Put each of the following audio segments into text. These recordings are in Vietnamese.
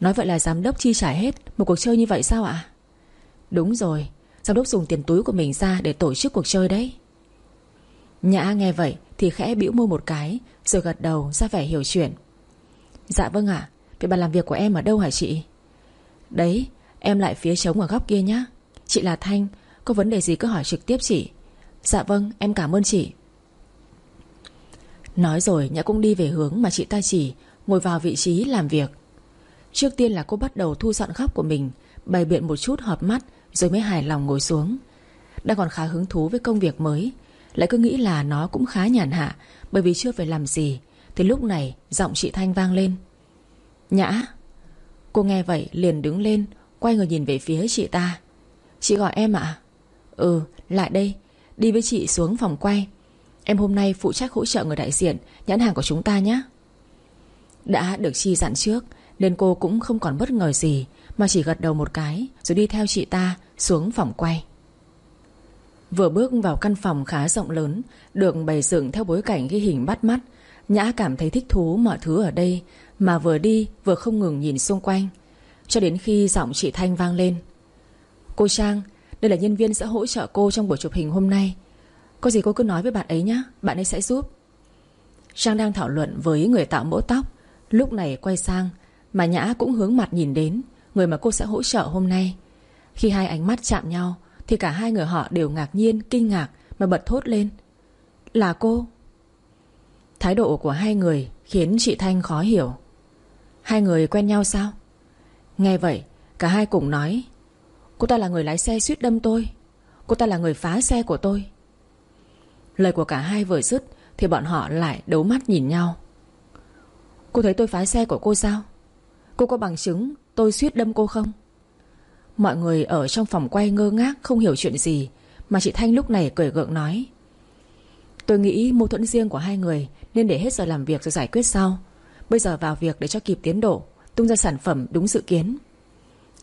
Nói vậy là giám đốc chi trả hết Một cuộc chơi như vậy sao ạ? Đúng rồi, Giám đốc dùng tiền túi của mình ra để tổ chức cuộc chơi đấy. Nhã nghe vậy Thì khẽ bĩu môi một cái, Rồi gật đầu ra vẻ hiểu chuyện. Dạ vâng ạ, Vậy bàn làm việc của em ở đâu hả chị? Đấy, em lại phía trống ở góc kia nhá. Chị là Thanh, Có vấn đề gì cứ hỏi trực tiếp chị. Dạ vâng em cảm ơn chị. Nói rồi Nhã cũng đi về hướng mà chị ta chỉ, Ngồi vào vị trí làm việc. Trước tiên là cô bắt đầu thu dọn góc của mình, Bày biện một chút hợp mắt, Rồi mới hài lòng ngồi xuống. Đang còn khá hứng thú với công việc mới, Lại cứ nghĩ là nó cũng khá nhàn hạ, Bởi vì chưa phải làm gì, Thì lúc này giọng chị Thanh vang lên. Nhã, Cô nghe vậy liền đứng lên, Quay người nhìn về phía chị ta. Chị gọi em ạ. Ừ lại đây, Đi với chị xuống phòng quay. Em hôm nay phụ trách hỗ trợ người đại diện, Nhãn hàng của chúng ta nhé. Đã được chi dặn trước nên cô cũng không còn bất ngờ gì, Mà chỉ gật đầu một cái, Rồi đi theo chị ta xuống phòng quay. Vừa bước vào căn phòng khá rộng lớn, Được bày dựng theo bối cảnh ghi hình bắt mắt, Nhã cảm thấy thích thú mọi thứ ở đây, Mà vừa đi vừa không ngừng nhìn xung quanh. Cho đến khi giọng chị Thanh vang lên. Cô Trang, Đây là nhân viên sẽ hỗ trợ cô trong buổi chụp hình hôm nay. Có gì cô cứ nói với bạn ấy nhé Bạn ấy sẽ giúp. Trang đang thảo luận với người tạo mẫu tóc, Lúc này quay sang mà Nhã cũng hướng mặt nhìn đến Người mà cô sẽ hỗ trợ hôm nay. Khi hai ánh mắt chạm nhau Thì cả hai người họ đều ngạc nhiên, kinh ngạc Mà bật thốt lên. Là cô. Thái độ của hai người khiến chị Thanh khó hiểu. Hai người quen nhau sao? Nghe vậy Cả hai cùng nói Cô ta là người lái xe suýt đâm tôi. Cô ta là người phá xe của tôi. Lời của cả hai vừa dứt Thì bọn họ lại đấu mắt nhìn nhau. Cô thấy tôi phá xe của cô sao? Cô có bằng chứng Tôi suýt đâm cô không? Mọi người ở trong phòng quay ngơ ngác, Không hiểu chuyện gì, Mà chị Thanh lúc này cười gượng nói. Tôi nghĩ mâu thuẫn riêng của hai người Nên để hết giờ làm việc rồi giải quyết sau. Bây giờ vào việc để cho kịp tiến độ, Tung ra sản phẩm đúng dự kiến.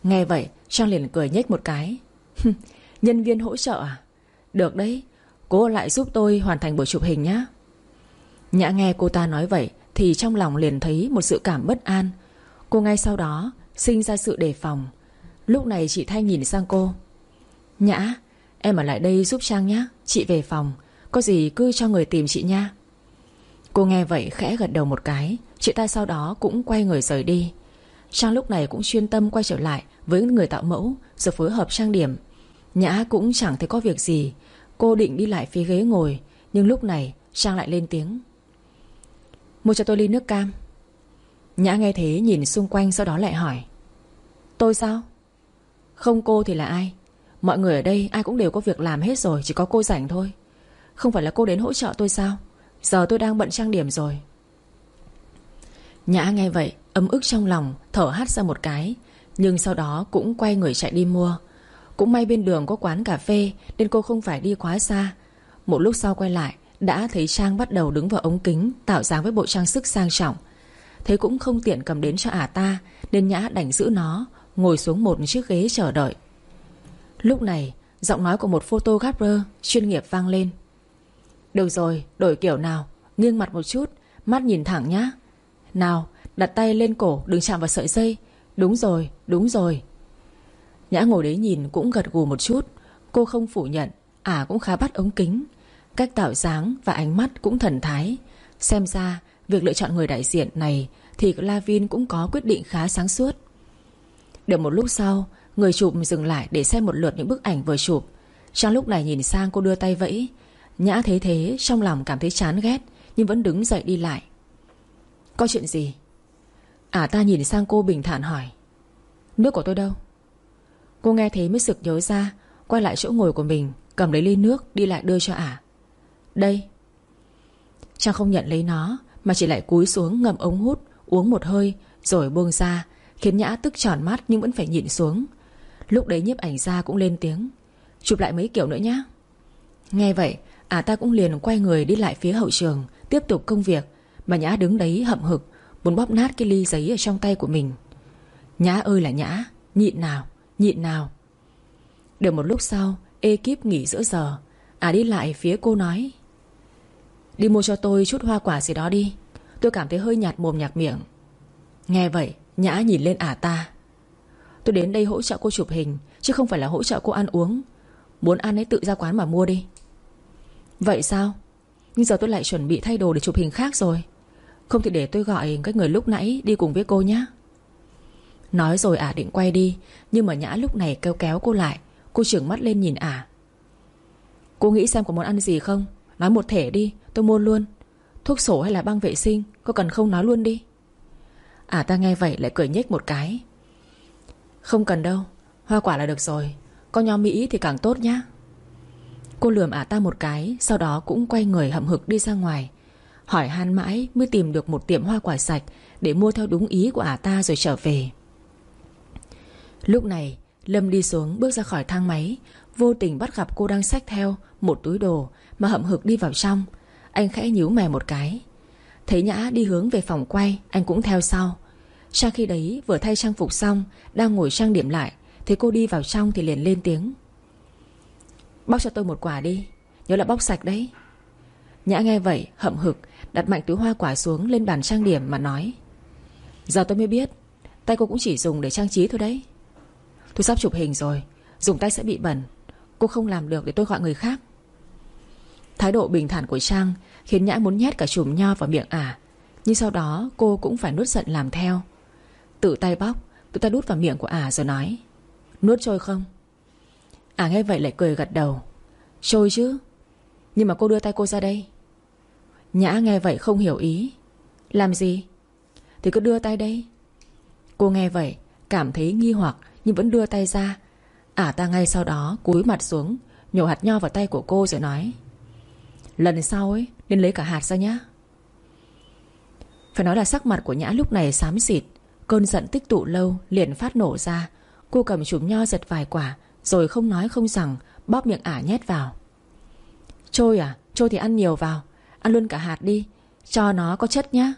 Nghe vậy, Trang liền cười nhếch một cái. Nhân viên hỗ trợ à? Được đấy, Cô lại giúp tôi hoàn thành buổi chụp hình nhé Nhã nghe cô ta nói vậy Thì trong lòng liền thấy một sự cảm bất an Cô ngay sau đó Sinh ra sự đề phòng. Lúc này chị Thanh nhìn sang cô. Nhã, Em ở lại đây giúp Trang nhé. Chị về phòng. Có gì cứ cho người tìm chị nha. Cô nghe vậy khẽ gật đầu một cái. Chị ta sau đó cũng quay người rời đi. Trang lúc này cũng chuyên tâm quay trở lại Với người tạo mẫu, Rồi phối hợp trang điểm. Nhã cũng chẳng thấy có việc gì. Cô định đi lại phía ghế ngồi, Nhưng lúc này Trang lại lên tiếng. Mua cho tôi ly nước cam. Nhã nghe thế nhìn xung quanh Sau đó lại hỏi. Tôi sao? Không cô thì là ai? Mọi người ở đây ai cũng đều có việc làm hết rồi, Chỉ có cô rảnh thôi. Không phải là cô đến hỗ trợ tôi sao? Giờ tôi đang bận trang điểm rồi. Nhã nghe vậy, Ấm ức trong lòng, Thở hắt ra một cái. Nhưng sau đó cũng quay người chạy đi mua. Cũng may bên đường có quán cà phê, Nên cô không phải đi quá xa. Một lúc sau quay lại, Đã thấy Trang bắt đầu đứng vào ống kính, Tạo dáng với bộ trang sức sang trọng. Thế cũng không tiện cầm đến cho ả ta Nên Nhã đành giữ nó Ngồi xuống một chiếc ghế chờ đợi. Lúc này Giọng nói của một photographer chuyên nghiệp vang lên. Được rồi, đổi kiểu nào Nghiêng mặt một chút Mắt nhìn thẳng nhá. Nào, đặt tay lên cổ đừng chạm vào sợi dây. Đúng rồi, đúng rồi. Nhã ngồi đấy nhìn cũng gật gù một chút. Cô không phủ nhận Ả à cũng khá bắt ống kính. Cách tạo dáng và ánh mắt cũng thần thái. Xem ra việc lựa chọn người đại diện này Thì Lavin cũng có quyết định khá sáng suốt. Được một lúc sau Người chụp dừng lại để xem một lượt những bức ảnh vừa chụp. Trong lúc này nhìn sang cô đưa tay vẫy Nhã thấy thế trong lòng cảm thấy chán ghét Nhưng vẫn đứng dậy đi lại. Có chuyện gì? À, ta nhìn sang cô bình thản hỏi. Nước của tôi đâu? Cô nghe thế mới sực nhớ ra Quay lại chỗ ngồi của mình Cầm lấy ly nước đi lại đưa cho Ả. Đây. Trang không nhận lấy nó mà chỉ lại cúi xuống ngậm ống hút Uống một hơi rồi buông ra Khiến Nhã tức tròn mắt nhưng vẫn phải nhịn xuống. Lúc đấy nhiếp ảnh ra cũng lên tiếng Chụp lại mấy kiểu nữa nhá. Nghe vậy Ả ta cũng liền quay người đi lại phía hậu trường Tiếp tục công việc Mà Nhã đứng đấy hậm hực Muốn bóp nát cái ly giấy ở trong tay của mình. Nhã ơi là Nhã Nhịn nào, nhịn nào. Được một lúc sau Ekip nghỉ giữa giờ Ả đi lại phía cô nói Đi mua cho tôi chút hoa quả gì đó đi. Tôi cảm thấy hơi nhạt mồm nhạt miệng. Nghe vậy, Nhã nhìn lên ả ta. Tôi đến đây hỗ trợ cô chụp hình, Chứ không phải là hỗ trợ cô ăn uống. Muốn ăn ấy tự ra quán mà mua đi. Vậy sao? Nhưng giờ tôi lại chuẩn bị thay đồ để chụp hình khác rồi. Không thì để tôi gọi cái người lúc nãy Đi cùng với cô nhé Nói rồi ả định quay đi, Nhưng mà Nhã lúc này kêu kéo cô lại. Cô trưởng mắt lên nhìn ả. Cô nghĩ xem có muốn ăn gì không? Nói một thể đi, tôi mua luôn. Thuốc sổ hay là băng vệ sinh cô cần không nói luôn đi. Ả ta nghe vậy lại cười nhếch một cái. Không cần đâu, Hoa quả là được rồi. Có nho Mỹ thì càng tốt nhá. Cô lườm ả ta một cái, Sau đó cũng quay người hậm hực đi ra ngoài. Hỏi han mãi mới tìm được một tiệm hoa quả sạch Để mua theo đúng ý của ả ta rồi trở về. Lúc này, Lâm đi xuống bước ra khỏi thang máy, Vô tình bắt gặp cô đang xách theo. Một túi đồ mà hậm hực đi vào trong. Anh khẽ nhíu mày một cái. Thấy Nhã đi hướng về phòng quay, Anh cũng theo sau. Sau khi đấy, vừa thay trang phục xong, Đang ngồi trang điểm lại Thấy cô đi vào trong thì liền lên tiếng. Bóc cho tôi một quả đi, Nhớ là bóc sạch đấy. Nhã nghe vậy, hậm hực Đặt mạnh túi hoa quả xuống lên bàn trang điểm mà nói, Giờ tôi mới biết, Tay cô cũng chỉ dùng để trang trí thôi đấy. Tôi sắp chụp hình rồi, Dùng tay sẽ bị bẩn, Cô không làm được để tôi gọi người khác. Thái độ bình thản của Trang Khiến Nhã muốn nhét cả chùm nho vào miệng ả. Nhưng sau đó, cô cũng phải nuốt giận làm theo. Tự tay bóc, Tự tay đút vào miệng của ả rồi nói, Nuốt trôi không? Ả nghe vậy lại cười gật đầu, Trôi chứ, Nhưng mà cô đưa tay cô ra đây. Nhã nghe vậy không hiểu ý, Làm gì? Thì cứ đưa tay đây. Cô nghe vậy, Cảm thấy nghi hoặc Nhưng vẫn đưa tay ra. Ả ta ngay sau đó cúi mặt xuống, Nhổ hạt nho vào tay của cô rồi nói Lần sau ấy? Nên lấy cả hạt ra nhá. Phải nói là sắc mặt của Nhã lúc này xám xịt, Cơn giận tích tụ lâu liền phát nổ ra. Cô cầm chùm nho giật vài quả, Rồi không nói không rằng, Bóp miệng ả nhét vào. Trôi à? Trôi thì ăn nhiều vào. Ăn luôn cả hạt đi. Cho nó có chất nhá.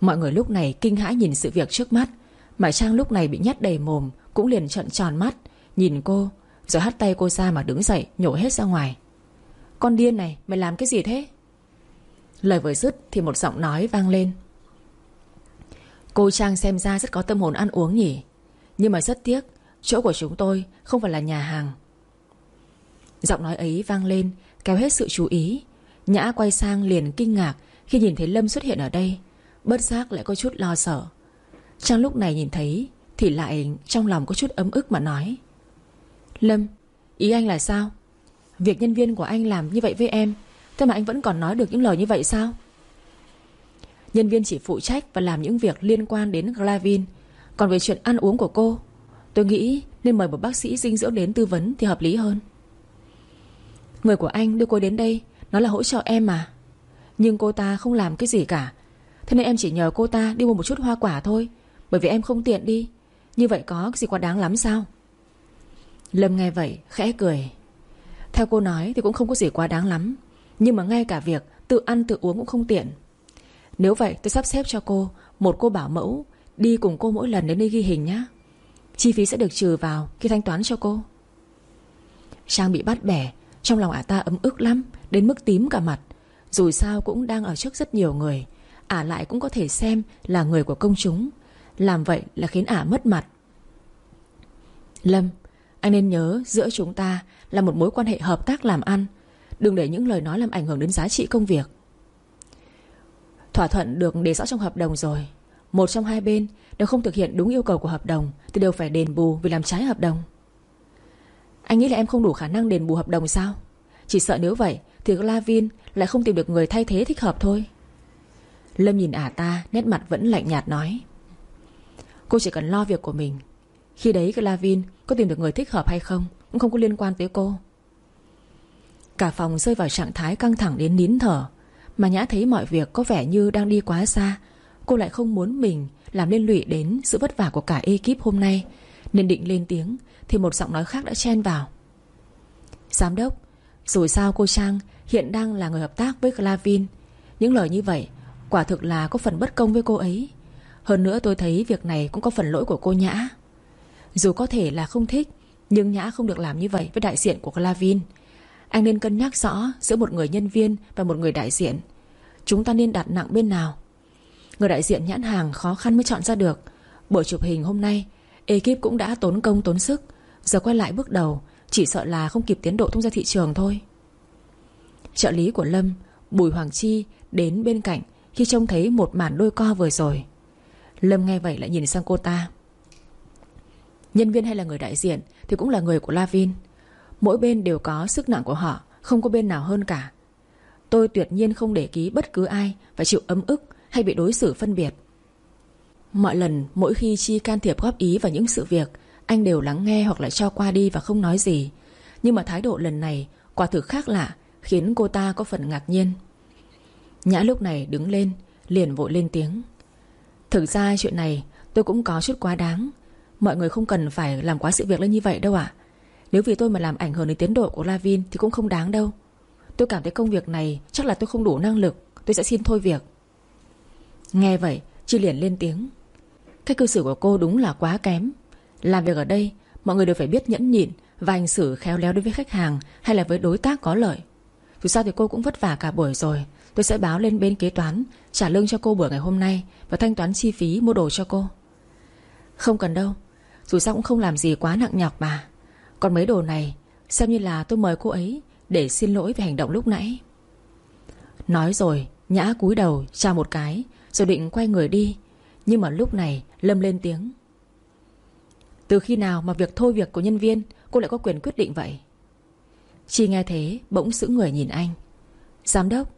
Mọi người lúc này kinh hãi nhìn sự việc trước mắt. Mà Trang lúc này bị nhét đầy mồm, Cũng liền trợn tròn mắt, Nhìn cô, Rồi hắt tay cô ra mà đứng dậy, Nhổ hết ra ngoài. Con điên này, mày làm cái gì thế? Lời vừa dứt thì một giọng nói vang lên. Cô Trang xem ra rất có tâm hồn ăn uống nhỉ, Nhưng mà rất tiếc, Chỗ của chúng tôi không phải là nhà hàng. Giọng nói ấy vang lên, Kéo hết sự chú ý. Nhã quay sang liền kinh ngạc Khi nhìn thấy Lâm xuất hiện ở đây, Bất giác lại có chút lo sợ. Trang lúc này nhìn thấy Thì lại trong lòng có chút ấm ức mà nói, Lâm, Ý anh là sao? Việc nhân viên của anh làm như vậy với em, Thế mà anh vẫn còn nói được những lời như vậy sao? Nhân viên chỉ phụ trách Và làm những việc liên quan đến Glavin. Còn về chuyện ăn uống của cô, Tôi nghĩ nên mời một bác sĩ dinh dưỡng đến tư vấn Thì hợp lý hơn. Người của anh đưa cô đến đây, Nó là hỗ trợ em mà. Nhưng cô ta không làm cái gì cả, Thế nên em chỉ nhờ cô ta đi mua một chút hoa quả thôi, Bởi vì em không tiện đi. Như vậy có gì quá đáng lắm sao? Lâm nghe vậy, khẽ cười. Theo cô nói thì cũng không có gì quá đáng lắm. Nhưng mà ngay cả việc tự ăn tự uống cũng không tiện. Nếu vậy, tôi sắp xếp cho cô Một cô bảo mẫu Đi cùng cô mỗi lần đến đây ghi hình nhé Chi phí sẽ được trừ vào khi thanh toán cho cô. Trang bị bắt bẻ, Trong lòng ả ta ấm ức lắm, Đến mức tím cả mặt. Dù sao cũng đang ở trước rất nhiều người. Ả lại cũng có thể xem là người của công chúng. Làm vậy là khiến ả mất mặt. Lâm, Anh nên nhớ giữa chúng ta là một mối quan hệ hợp tác làm ăn. Đừng để những lời nói làm ảnh hưởng đến giá trị công việc. Thỏa thuận được đề rõ trong hợp đồng rồi. Một trong hai bên Nếu không thực hiện đúng yêu cầu của hợp đồng Thì đều phải đền bù vì làm trái hợp đồng. Anh nghĩ là em không đủ khả năng đền bù hợp đồng sao? Chỉ sợ nếu vậy Thì Lavin lại không tìm được người thay thế thích hợp thôi. Lâm nhìn ả ta, Nét mặt vẫn lạnh nhạt nói. Cô chỉ cần lo việc của mình. Khi đấy Lavin có tìm được người thích hợp hay không cũng không có liên quan tới cô. Cả phòng rơi vào trạng thái căng thẳng đến nín thở Mà Nhã thấy mọi việc có vẻ như đang đi quá xa. Cô lại không muốn mình Làm liên lụy đến sự vất vả của cả ekip hôm nay Nên định lên tiếng Thì một giọng nói khác đã chen vào. Giám đốc Dù sao cô Trang hiện đang là người hợp tác với clavin, Những lời như vậy Quả thực là có phần bất công với cô ấy. Hơn nữa tôi thấy việc này cũng có phần lỗi của cô Nhã. Dù có thể là không thích nhưng Nhã không được làm như vậy với đại diện của clavin. Anh nên cân nhắc rõ Giữa một người nhân viên và một người đại diện. Chúng ta nên đặt nặng bên nào? Người đại diện nhãn hàng khó khăn mới chọn ra được. Buổi chụp hình hôm nay, Ekip cũng đã tốn công tốn sức. Giờ quay lại bước đầu, Chỉ sợ là không kịp tiến độ tung ra thị trường thôi. Trợ lý của Lâm, Bùi Hoàng Chi, đến bên cạnh Khi trông thấy một màn đôi co vừa rồi. Lâm nghe vậy lại nhìn sang cô ta. Nhân viên hay là người đại diện Thì cũng là người của Lavin. Mỗi bên đều có sức nặng của họ, Không có bên nào hơn cả. Tôi tuyệt nhiên không để ký bất cứ ai Phải chịu ấm ức hay bị đối xử phân biệt. Mọi lần, mỗi khi Chi can thiệp góp ý vào những sự việc, Anh đều lắng nghe hoặc là cho qua đi và không nói gì. Nhưng mà thái độ lần này, Quả thực khác lạ, Khiến cô ta có phần ngạc nhiên. Nhã lúc này đứng lên, Liền vội lên tiếng. Thực ra chuyện này tôi cũng có chút quá đáng. Mọi người không cần phải làm quá sự việc lên như vậy đâu ạ. Nếu vì tôi mà làm ảnh hưởng đến tiến độ của Lavin Thì cũng không đáng đâu. Tôi cảm thấy công việc này chắc là tôi không đủ năng lực, Tôi sẽ xin thôi việc. Nghe vậy, Chi liền lên tiếng. Cách cư xử của cô đúng là quá kém. Làm việc ở đây, Mọi người đều phải biết nhẫn nhịn Và hành xử khéo léo đối với khách hàng Hay là với đối tác có lợi. Dù sao thì cô cũng vất vả cả buổi rồi. Tôi sẽ báo lên bên kế toán, Trả lương cho cô buổi ngày hôm nay Và thanh toán chi phí mua đồ cho cô. Không cần đâu dù sao cũng không làm gì quá nặng nhọc mà. Còn mấy đồ này, Xem như là tôi mời cô ấy Để xin lỗi về hành động lúc nãy. Nói rồi, Nhã cúi đầu, chào một cái, Rồi định quay người đi. Nhưng mà lúc này, Lâm lên tiếng. Từ khi nào mà việc thôi việc của nhân viên, Cô lại có quyền quyết định vậy? Chi nghe thế, bỗng giữ người nhìn anh. Giám đốc,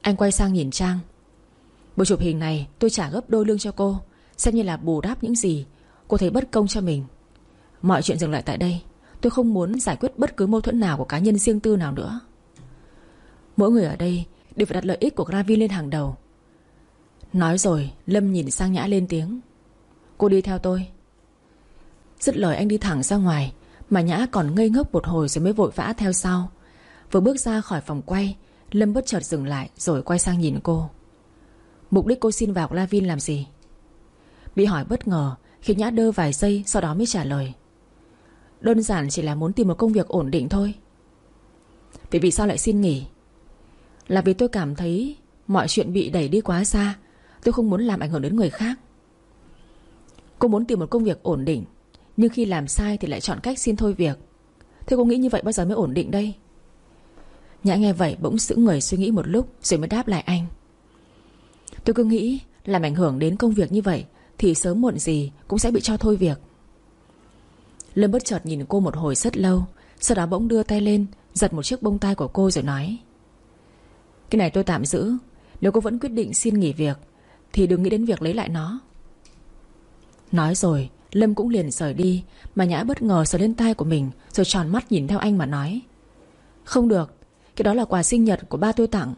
Anh quay sang nhìn Trang. Bộ chụp hình này tôi trả gấp đôi lương cho cô, Xem như là bù đắp những gì Cô thấy bất công cho mình. Mọi chuyện dừng lại tại đây. Tôi không muốn giải quyết bất cứ mâu thuẫn nào của cá nhân riêng tư nào nữa. Mỗi người ở đây Đều phải đặt lợi ích của Gravi lên hàng đầu. Nói rồi, Lâm nhìn sang Nhã lên tiếng. Cô đi theo tôi. Dứt lời anh đi thẳng ra ngoài, Mà Nhã còn ngây ngốc một hồi rồi mới vội vã theo sau. Vừa bước ra khỏi phòng quay, Lâm bất chợt dừng lại Rồi quay sang nhìn cô. Mục đích cô xin vào Lavin làm gì? Bị hỏi bất ngờ khi Nhã đơ vài giây, sau đó mới trả lời. Đơn giản chỉ là muốn tìm một công việc ổn định thôi. Vậy vì sao lại xin nghỉ? Là vì tôi cảm thấy Mọi chuyện bị đẩy đi quá xa, Tôi không muốn làm ảnh hưởng đến người khác. Cô muốn tìm một công việc ổn định, Nhưng khi làm sai thì lại chọn cách xin thôi việc. Thế cô nghĩ như vậy bao giờ mới ổn định đây? Nhã nghe vậy bỗng giữ người suy nghĩ một lúc Rồi mới đáp lại anh. Tôi cứ nghĩ làm ảnh hưởng đến công việc như vậy thì sớm muộn gì cũng sẽ bị cho thôi việc. Lâm bất chợt nhìn cô một hồi rất lâu, Sau đó bỗng đưa tay lên, Giật một chiếc bông tai của cô rồi nói, Cái này tôi tạm giữ, Nếu cô vẫn quyết định xin nghỉ việc, Thì đừng nghĩ đến việc lấy lại nó. Nói rồi, Lâm cũng liền rời đi, Mà Nhã bất ngờ sờ lên tai của mình, Rồi tròn mắt nhìn theo anh mà nói, Không được, Cái đó là quà sinh nhật của ba tôi tặng.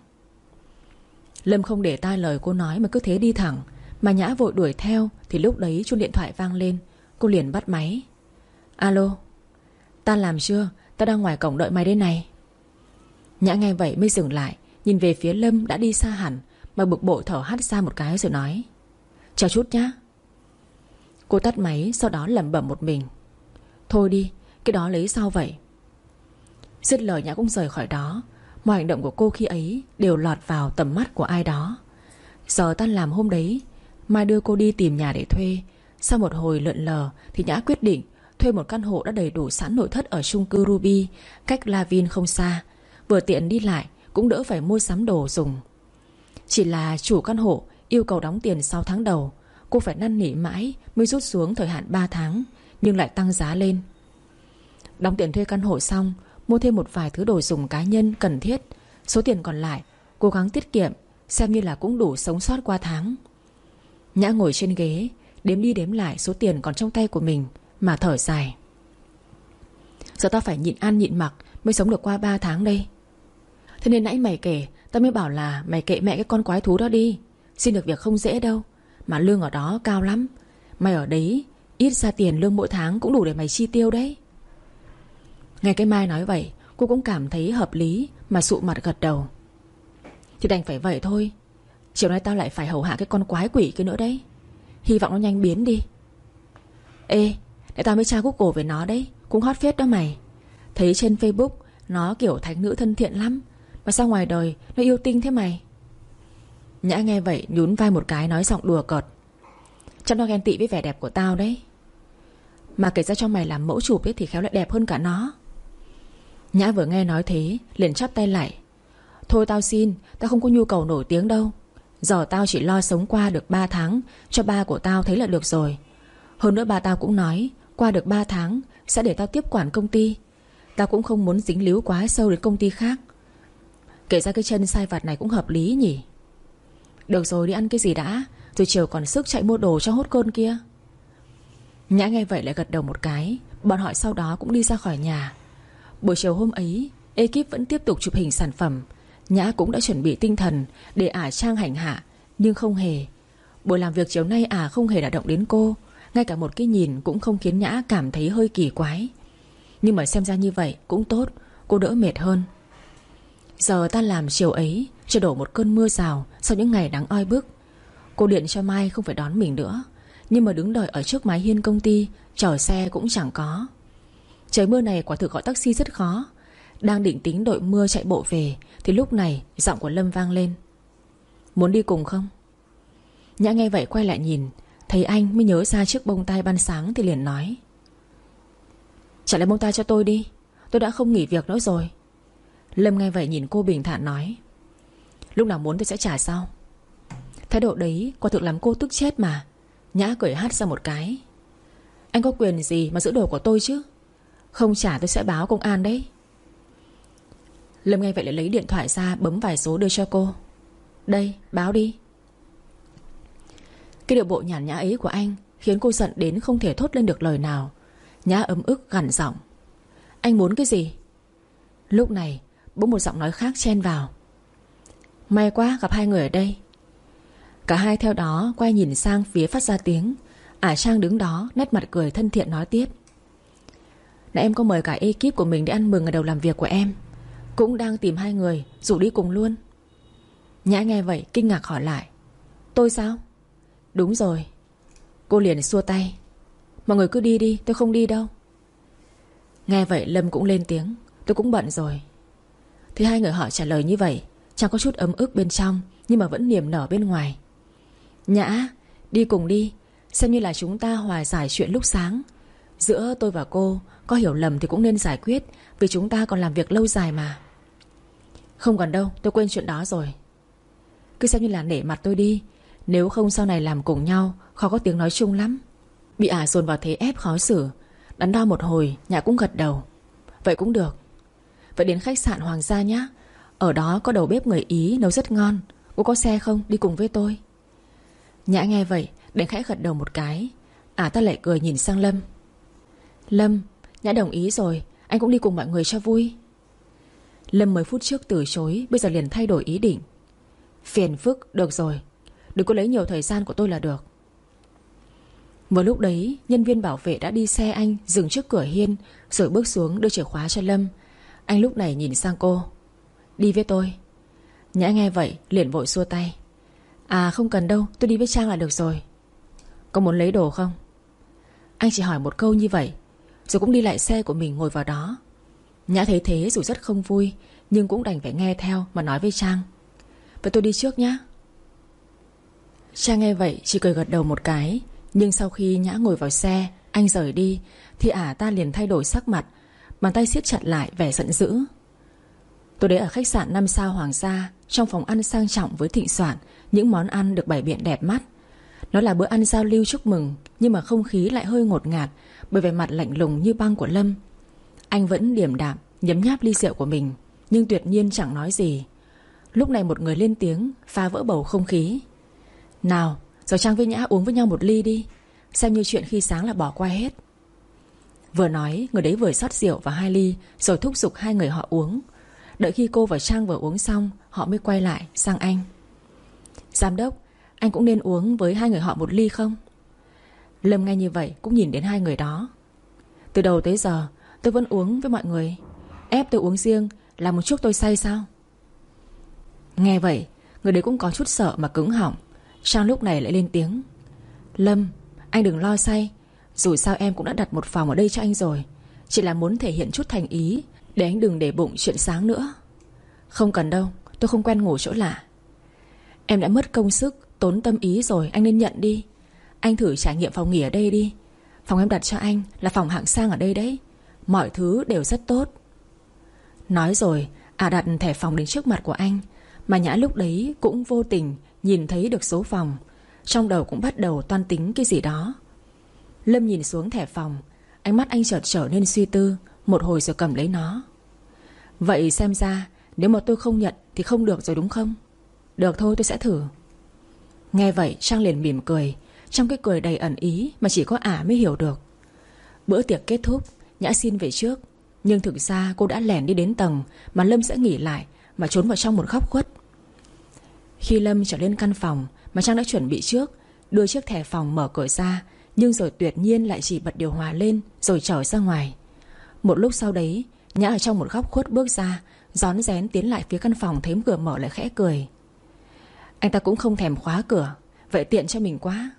Lâm không để tai lời cô nói Mà cứ thế đi thẳng mà Nhã vội đuổi theo, Thì lúc đấy chuông điện thoại vang lên. Cô liền bắt máy. Alo, Ta làm chưa? Ta đang ngoài cổng đợi mày đây này. Nhã nghe vậy mới dừng lại, Nhìn về phía Lâm đã đi xa hẳn, Mà bực bội thở hắt ra một cái rồi nói. Chờ chút nhá. Cô tắt máy, sau đó lẩm bẩm một mình. Thôi đi, Cái đó lấy sao vậy. Dứt lời Nhã cũng rời khỏi đó. Mọi hành động của cô khi ấy Đều lọt vào tầm mắt của ai đó. Giờ tan làm hôm đấy Mai đưa cô đi tìm nhà để thuê. Sau một hồi lượn lờ Thì Nhã quyết định Thuê một căn hộ đã đầy đủ sẵn nội thất Ở chung cư Ruby, Cách Lavin không xa. Vừa tiện đi lại Cũng đỡ phải mua sắm đồ dùng. Chỉ là chủ căn hộ Yêu cầu đóng tiền 6 tháng đầu. Cô phải năn nỉ mãi Mới rút xuống thời hạn 3 tháng, Nhưng lại tăng giá lên. Đóng tiền thuê căn hộ xong, Mua thêm một vài thứ đồ dùng cá nhân cần thiết. Số tiền còn lại, Cố gắng tiết kiệm, Xem như là cũng đủ sống sót qua tháng. Nhã ngồi trên ghế, Đếm đi đếm lại số tiền còn trong tay của mình Mà thở dài. Giờ tao phải nhịn ăn nhịn mặc Mới sống được qua 3 tháng đây. Thế nên nãy mày kể, Tao mới bảo là mày kệ mẹ cái con quái thú đó đi. Xin được việc không dễ đâu, Mà lương ở đó cao lắm. Mày ở đấy, Ít ra tiền lương mỗi tháng cũng đủ để mày chi tiêu đấy. Nghe cái Mai nói vậy, Cô cũng cảm thấy hợp lý Mà sụ mặt gật đầu. Thì đành phải vậy thôi Chiều nay tao lại phải hầu hạ cái con quái quỷ kia nữa đấy. Hy vọng nó nhanh biến đi. Ê, Để tao mới tra google về nó đấy. Cũng hot phết đó mày. Thấy trên facebook, Nó kiểu thánh nữ thân thiện lắm. Mà sao ngoài đời, nó yêu tinh thế mày? Nhã nghe vậy, nhún vai một cái nói giọng đùa cợt. Chắc nó ghen tị với vẻ đẹp của tao đấy. Mà kể ra cho mày làm mẫu chụp ấy Thì khéo lại đẹp hơn cả nó. Nhã vừa nghe nói thế, Liền chắp tay lại. Thôi tao xin, Tao không có nhu cầu nổi tiếng đâu. Giờ tao chỉ lo sống qua được 3 tháng, Cho ba của tao thấy là được rồi. Hơn nữa ba tao cũng nói, Qua được 3 tháng, Sẽ để tao tiếp quản công ty. Tao cũng không muốn dính líu quá sâu đến công ty khác. Kể ra cái chân sai vặt này cũng hợp lý nhỉ? Được rồi, đi ăn cái gì đã. Rồi chiều còn sức chạy mua đồ cho hốt cơn kia. Nhã nghe vậy lại gật đầu một cái. Bọn họ sau đó cũng đi ra khỏi nhà. Buổi chiều hôm ấy, Ekip vẫn tiếp tục chụp hình sản phẩm. Nhã cũng đã chuẩn bị tinh thần Để ả trang hành hạ, Nhưng không hề. Buổi làm việc chiều nay ả không hề đả động đến cô, Ngay cả một cái nhìn cũng không khiến Nhã cảm thấy hơi kỳ quái. Nhưng mà xem ra như vậy cũng tốt, Cô đỡ mệt hơn. Giờ ta làm chiều ấy Cho đổ một cơn mưa rào Sau những ngày nắng oi bức. Cô điện cho Mai không phải đón mình nữa, Nhưng mà đứng đợi ở trước mái hiên công ty chở xe cũng chẳng có. Trời mưa này quả thực gọi taxi rất khó. Đang định tính đội mưa chạy bộ về thì lúc này, giọng của Lâm vang lên. Muốn đi cùng không? Nhã nghe vậy quay lại nhìn, Thấy anh mới nhớ ra chiếc bông tai ban sáng Thì liền nói. Trả lại bông tai cho tôi đi, Tôi đã không nghỉ việc nữa rồi. Lâm nghe vậy nhìn cô bình thản nói. Lúc nào muốn tôi sẽ trả sau. Thái độ đấy quả thực làm cô tức chết mà. Nhã cười hát ra một cái. Anh có quyền gì mà giữ đồ của tôi chứ? Không trả tôi sẽ báo công an đấy. Lâm nghe vậy lại lấy điện thoại ra Bấm vài số đưa cho cô. Đây, báo đi. Cái điệu bộ nhàn nhã ấy của anh Khiến cô giận đến không thể thốt lên được lời nào. Nhã ấm ức gằn giọng. Anh muốn cái gì? Lúc này, Bỗng một giọng nói khác chen vào. May quá gặp hai người ở đây. Cả hai theo đó quay nhìn sang phía phát ra tiếng. Ả Trang đứng đó, Nét mặt cười thân thiện nói tiếp. Nãy em có mời cả ekip của mình Để ăn mừng ngày đầu làm việc của em. Cũng đang tìm hai người, Rủ đi cùng luôn. Nhã nghe vậy, kinh ngạc hỏi lại. Tôi sao? Đúng rồi. Cô liền xua tay. Mọi người cứ đi đi, tôi không đi đâu. Nghe vậy, Lâm cũng lên tiếng. Tôi cũng bận rồi. Thì hai người họ trả lời như vậy. Chẳng có chút ấm ức bên trong, Nhưng mà vẫn niềm nở bên ngoài. Nhã, đi cùng đi. Xem như là chúng ta hòa giải chuyện lúc sáng. Giữa tôi và cô có hiểu lầm thì cũng nên giải quyết, Vì chúng ta còn làm việc lâu dài mà. Không còn đâu, tôi quên chuyện đó rồi. Cứ xem như là nể mặt tôi đi. Nếu không sau này làm cùng nhau, Khó có tiếng nói chung lắm. Bị ả dồn vào thế ép khó xử. Đắn đo một hồi Nhã cũng gật đầu. Vậy cũng được. Vậy đến khách sạn Hoàng gia nhé Ở đó có đầu bếp người Ý nấu rất ngon. Cô có xe không? Đi cùng với tôi. Nhã nghe vậy Đến khẽ gật đầu một cái. À ta lại cười nhìn sang Lâm. Lâm Nhã đồng ý rồi, Anh cũng đi cùng mọi người cho vui. Lâm mấy phút trước từ chối, Bây giờ liền thay đổi ý định. Phiền phức, được rồi, Đừng có lấy nhiều thời gian của tôi là được. Vừa lúc đấy, Nhân viên bảo vệ đã đi xe anh Dừng trước cửa hiên, Rồi bước xuống đưa chìa khóa cho Lâm. Anh lúc này nhìn sang cô. Đi với tôi. Nhã nghe vậy, liền vội xua tay. À không cần đâu, tôi đi với Trang là được rồi. Có muốn lấy đồ không? Anh chỉ hỏi một câu như vậy rồi cũng đi lại xe của mình ngồi vào đó. Nhã thấy thế dù rất không vui, Nhưng cũng đành phải nghe theo mà nói với Trang. Vậy tôi đi trước nhá. Trang nghe vậy chỉ cười gật đầu một cái, Nhưng sau khi Nhã ngồi vào xe, Anh rời đi, Thì ả ta liền thay đổi sắc mặt, Bàn tay siết chặt lại vẻ giận dữ. Tôi đến ở khách sạn 5 sao Hoàng gia, Trong phòng ăn sang trọng với thịnh soạn, Những món ăn được bày biện đẹp mắt. Nó là bữa ăn giao lưu chúc mừng, Nhưng mà không khí lại hơi ngột ngạt bởi vẻ mặt lạnh lùng như băng của Lâm. Anh vẫn điềm đạm, Nhấm nháp ly rượu của mình, Nhưng tuyệt nhiên chẳng nói gì. Lúc này một người lên tiếng, Phá vỡ bầu không khí. Nào, giờ Trang với Nhã uống với nhau một ly đi, Xem như chuyện khi sáng là bỏ qua hết. Vừa nói, người đấy vừa xót rượu vào hai ly, Rồi thúc giục hai người họ uống. Đợi khi cô và Trang vừa uống xong, Họ mới quay lại sang anh. Giám đốc, Anh cũng nên uống với hai người họ một ly không? Lâm nghe như vậy cũng nhìn đến hai người đó. Từ đầu tới giờ, Tôi vẫn uống với mọi người. Ép tôi uống riêng Là một chút tôi say sao? Nghe vậy, Người đấy cũng có chút sợ mà cứng họng. Trang lúc này lại lên tiếng. Lâm, Anh đừng lo say. Dù sao em cũng đã đặt một phòng ở đây cho anh rồi. Chỉ là muốn thể hiện chút thành ý Để anh đừng để bụng chuyện sáng nữa. Không cần đâu, Tôi không quen ngủ chỗ lạ. Em đã mất công sức, Tốn tâm ý rồi, anh nên nhận đi. Anh thử trải nghiệm phòng nghỉ ở đây đi. Phòng em đặt cho anh là phòng hạng sang ở đây đấy. Mọi thứ đều rất tốt. Nói rồi À đặt thẻ phòng đến trước mặt của anh, Mà Nhã lúc đấy cũng vô tình Nhìn thấy được số phòng. Trong đầu cũng bắt đầu toan tính cái gì đó. Lâm nhìn xuống thẻ phòng, Ánh mắt anh chợt trở nên suy tư, Một hồi rồi cầm lấy nó. Vậy xem ra, Nếu mà tôi không nhận thì không được rồi đúng không? Được thôi, tôi sẽ thử. Nghe vậy, Trang liền mỉm cười trong cái cười đầy ẩn ý Mà chỉ có ả mới hiểu được. Bữa tiệc kết thúc, Nhã xin về trước. Nhưng thực ra cô đã lẻn đi đến tầng Mà Lâm sẽ nghỉ lại Mà trốn vào trong một góc khuất. Khi Lâm trở lên căn phòng Mà Trang đã chuẩn bị trước, Đưa chiếc thẻ phòng mở cửa ra, Nhưng rồi tuyệt nhiên lại chỉ bật điều hòa lên Rồi trở ra ngoài. Một lúc sau đấy, Nhã ở trong một góc khuất bước ra Gión rén tiến lại phía căn phòng thấy cửa mở lại khẽ cười. Anh ta cũng không thèm khóa cửa, Vậy tiện cho mình quá.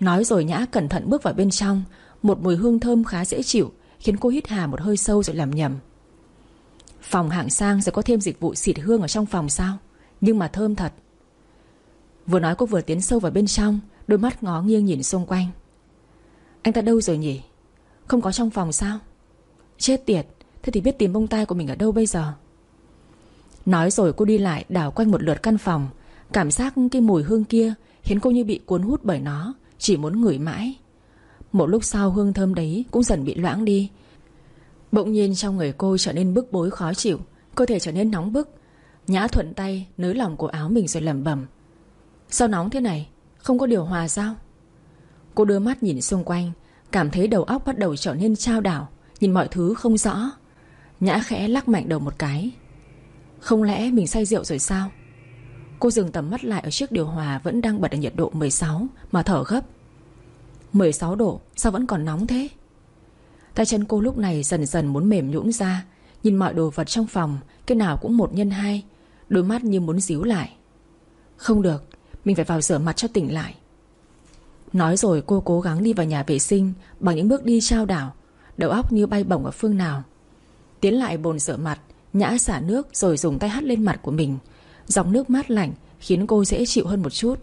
Nói rồi Nhã cẩn thận bước vào bên trong. Một mùi hương thơm khá dễ chịu, Khiến cô hít hà một hơi sâu rồi làm nhầm Phòng hạng sang sẽ có thêm dịch vụ xịt hương ở trong phòng sao? Nhưng mà thơm thật. Vừa nói cô vừa tiến sâu vào bên trong, Đôi mắt ngó nghiêng nhìn xung quanh. Anh ta đâu rồi nhỉ? Không có trong phòng sao? Chết tiệt, Thế thì biết tìm bông tai của mình ở đâu bây giờ? Nói rồi cô đi lại đảo quanh một lượt căn phòng. Cảm giác cái mùi hương kia Khiến cô như bị cuốn hút bởi nó chỉ muốn ngửi mãi. Một lúc sau hương thơm đấy cũng dần bị loãng đi. Bỗng nhiên trong người cô trở nên bức bối khó chịu, Cơ thể trở nên nóng bức. Nhã thuận tay nới lỏng cổ áo mình rồi lẩm bẩm, Sao nóng thế này? Không có điều hòa sao? Cô đưa mắt nhìn xung quanh, Cảm thấy đầu óc bắt đầu trở nên trao đảo, Nhìn mọi thứ không rõ. Nhã khẽ lắc mạnh đầu một cái, Không lẽ mình say rượu rồi sao? Cô dừng tầm mắt lại ở chiếc điều hòa Vẫn đang bật ở nhiệt độ 16 Mà thở gấp. 16 độ, sao vẫn còn nóng thế? Tay chân cô lúc này dần dần muốn mềm nhũn ra, Nhìn mọi đồ vật trong phòng, Cái nào cũng một nhân hai, Đôi mắt như muốn díu lại. Không được, Mình phải vào rửa mặt cho tỉnh lại. Nói rồi cô cố gắng đi vào nhà vệ sinh, Bằng những bước đi trao đảo, Đầu óc như bay bổng ở phương nào. Tiến lại bồn rửa mặt, Nhã xả nước rồi dùng tay hắt lên mặt của mình Dòng nước mát lạnh Khiến cô dễ chịu hơn một chút.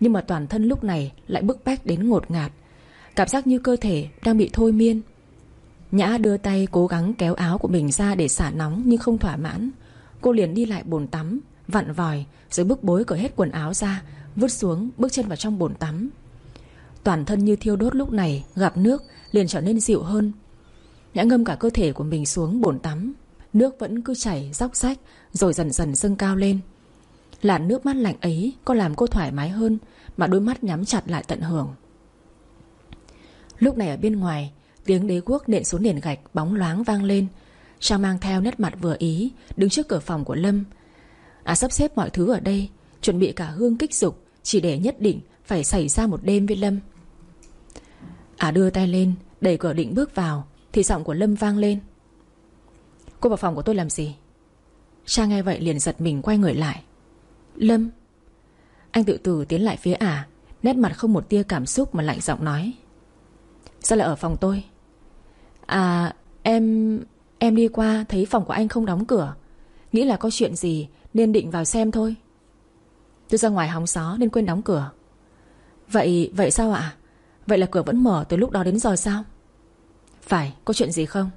Nhưng mà toàn thân lúc này lại bức bách đến ngột ngạt. Cảm giác như cơ thể đang bị thôi miên. Nhã đưa tay cố gắng kéo áo của mình ra để xả nóng Nhưng không thỏa mãn. Cô liền đi lại bồn tắm, Vặn vòi, Rồi bức bối cởi hết quần áo ra, Vứt xuống, bước chân vào trong bồn tắm. Toàn thân như thiêu đốt lúc này Gặp nước, liền trở nên dịu hơn. Nhã ngâm cả cơ thể của mình xuống bồn tắm. Nước vẫn cứ chảy róc rách, Rồi dần dần dâng cao lên. Làn nước mắt lạnh ấy có làm cô thoải mái hơn Mà đôi mắt nhắm chặt lại tận hưởng. Lúc này ở bên ngoài, Tiếng đế quốc nện xuống nền gạch Bóng loáng vang lên. Trang mang theo nét mặt vừa ý, Đứng trước cửa phòng của Lâm. À sắp xếp mọi thứ ở đây, Chuẩn bị cả hương kích dục, Chỉ để nhất định phải xảy ra một đêm với Lâm. À đưa tay lên, Đẩy cửa định bước vào, Thì giọng của Lâm vang lên. Cô vào phòng của tôi làm gì? Trang nghe vậy liền giật mình quay người lại. Lâm. Anh tự tử tiến lại phía ả, Nét mặt không một tia cảm xúc mà lạnh giọng nói. Sao lại ở phòng tôi? À em Em đi qua thấy phòng của anh không đóng cửa. Nghĩ là có chuyện gì Nên định vào xem thôi. Tôi ra ngoài hóng gió nên quên đóng cửa. Vậy vậy sao ạ? Vậy là cửa vẫn mở từ lúc đó đến giờ sao? Phải, có chuyện gì không?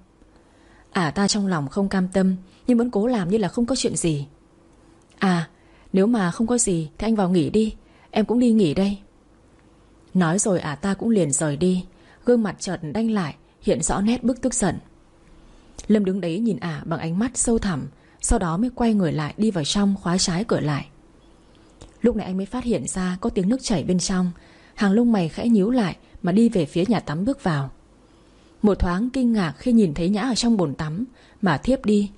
À ta trong lòng không cam tâm Nhưng vẫn cố làm như là không có chuyện gì. À nếu mà không có gì, Thì anh vào nghỉ đi. Em cũng đi nghỉ đây. Nói rồi à ta cũng liền rời đi. Gương mặt chợt đanh lại, Hiện rõ nét bức tức giận. Lâm đứng đấy nhìn ả bằng ánh mắt sâu thẳm, Sau đó mới quay người lại đi vào trong Khóa trái cửa lại. Lúc này anh mới phát hiện ra có tiếng nước chảy bên trong. Hàng lông mày khẽ nhíu lại Mà đi về phía nhà tắm bước vào. Một thoáng kinh ngạc khi nhìn thấy Nhã ở trong bồn tắm Mà thiếp đi.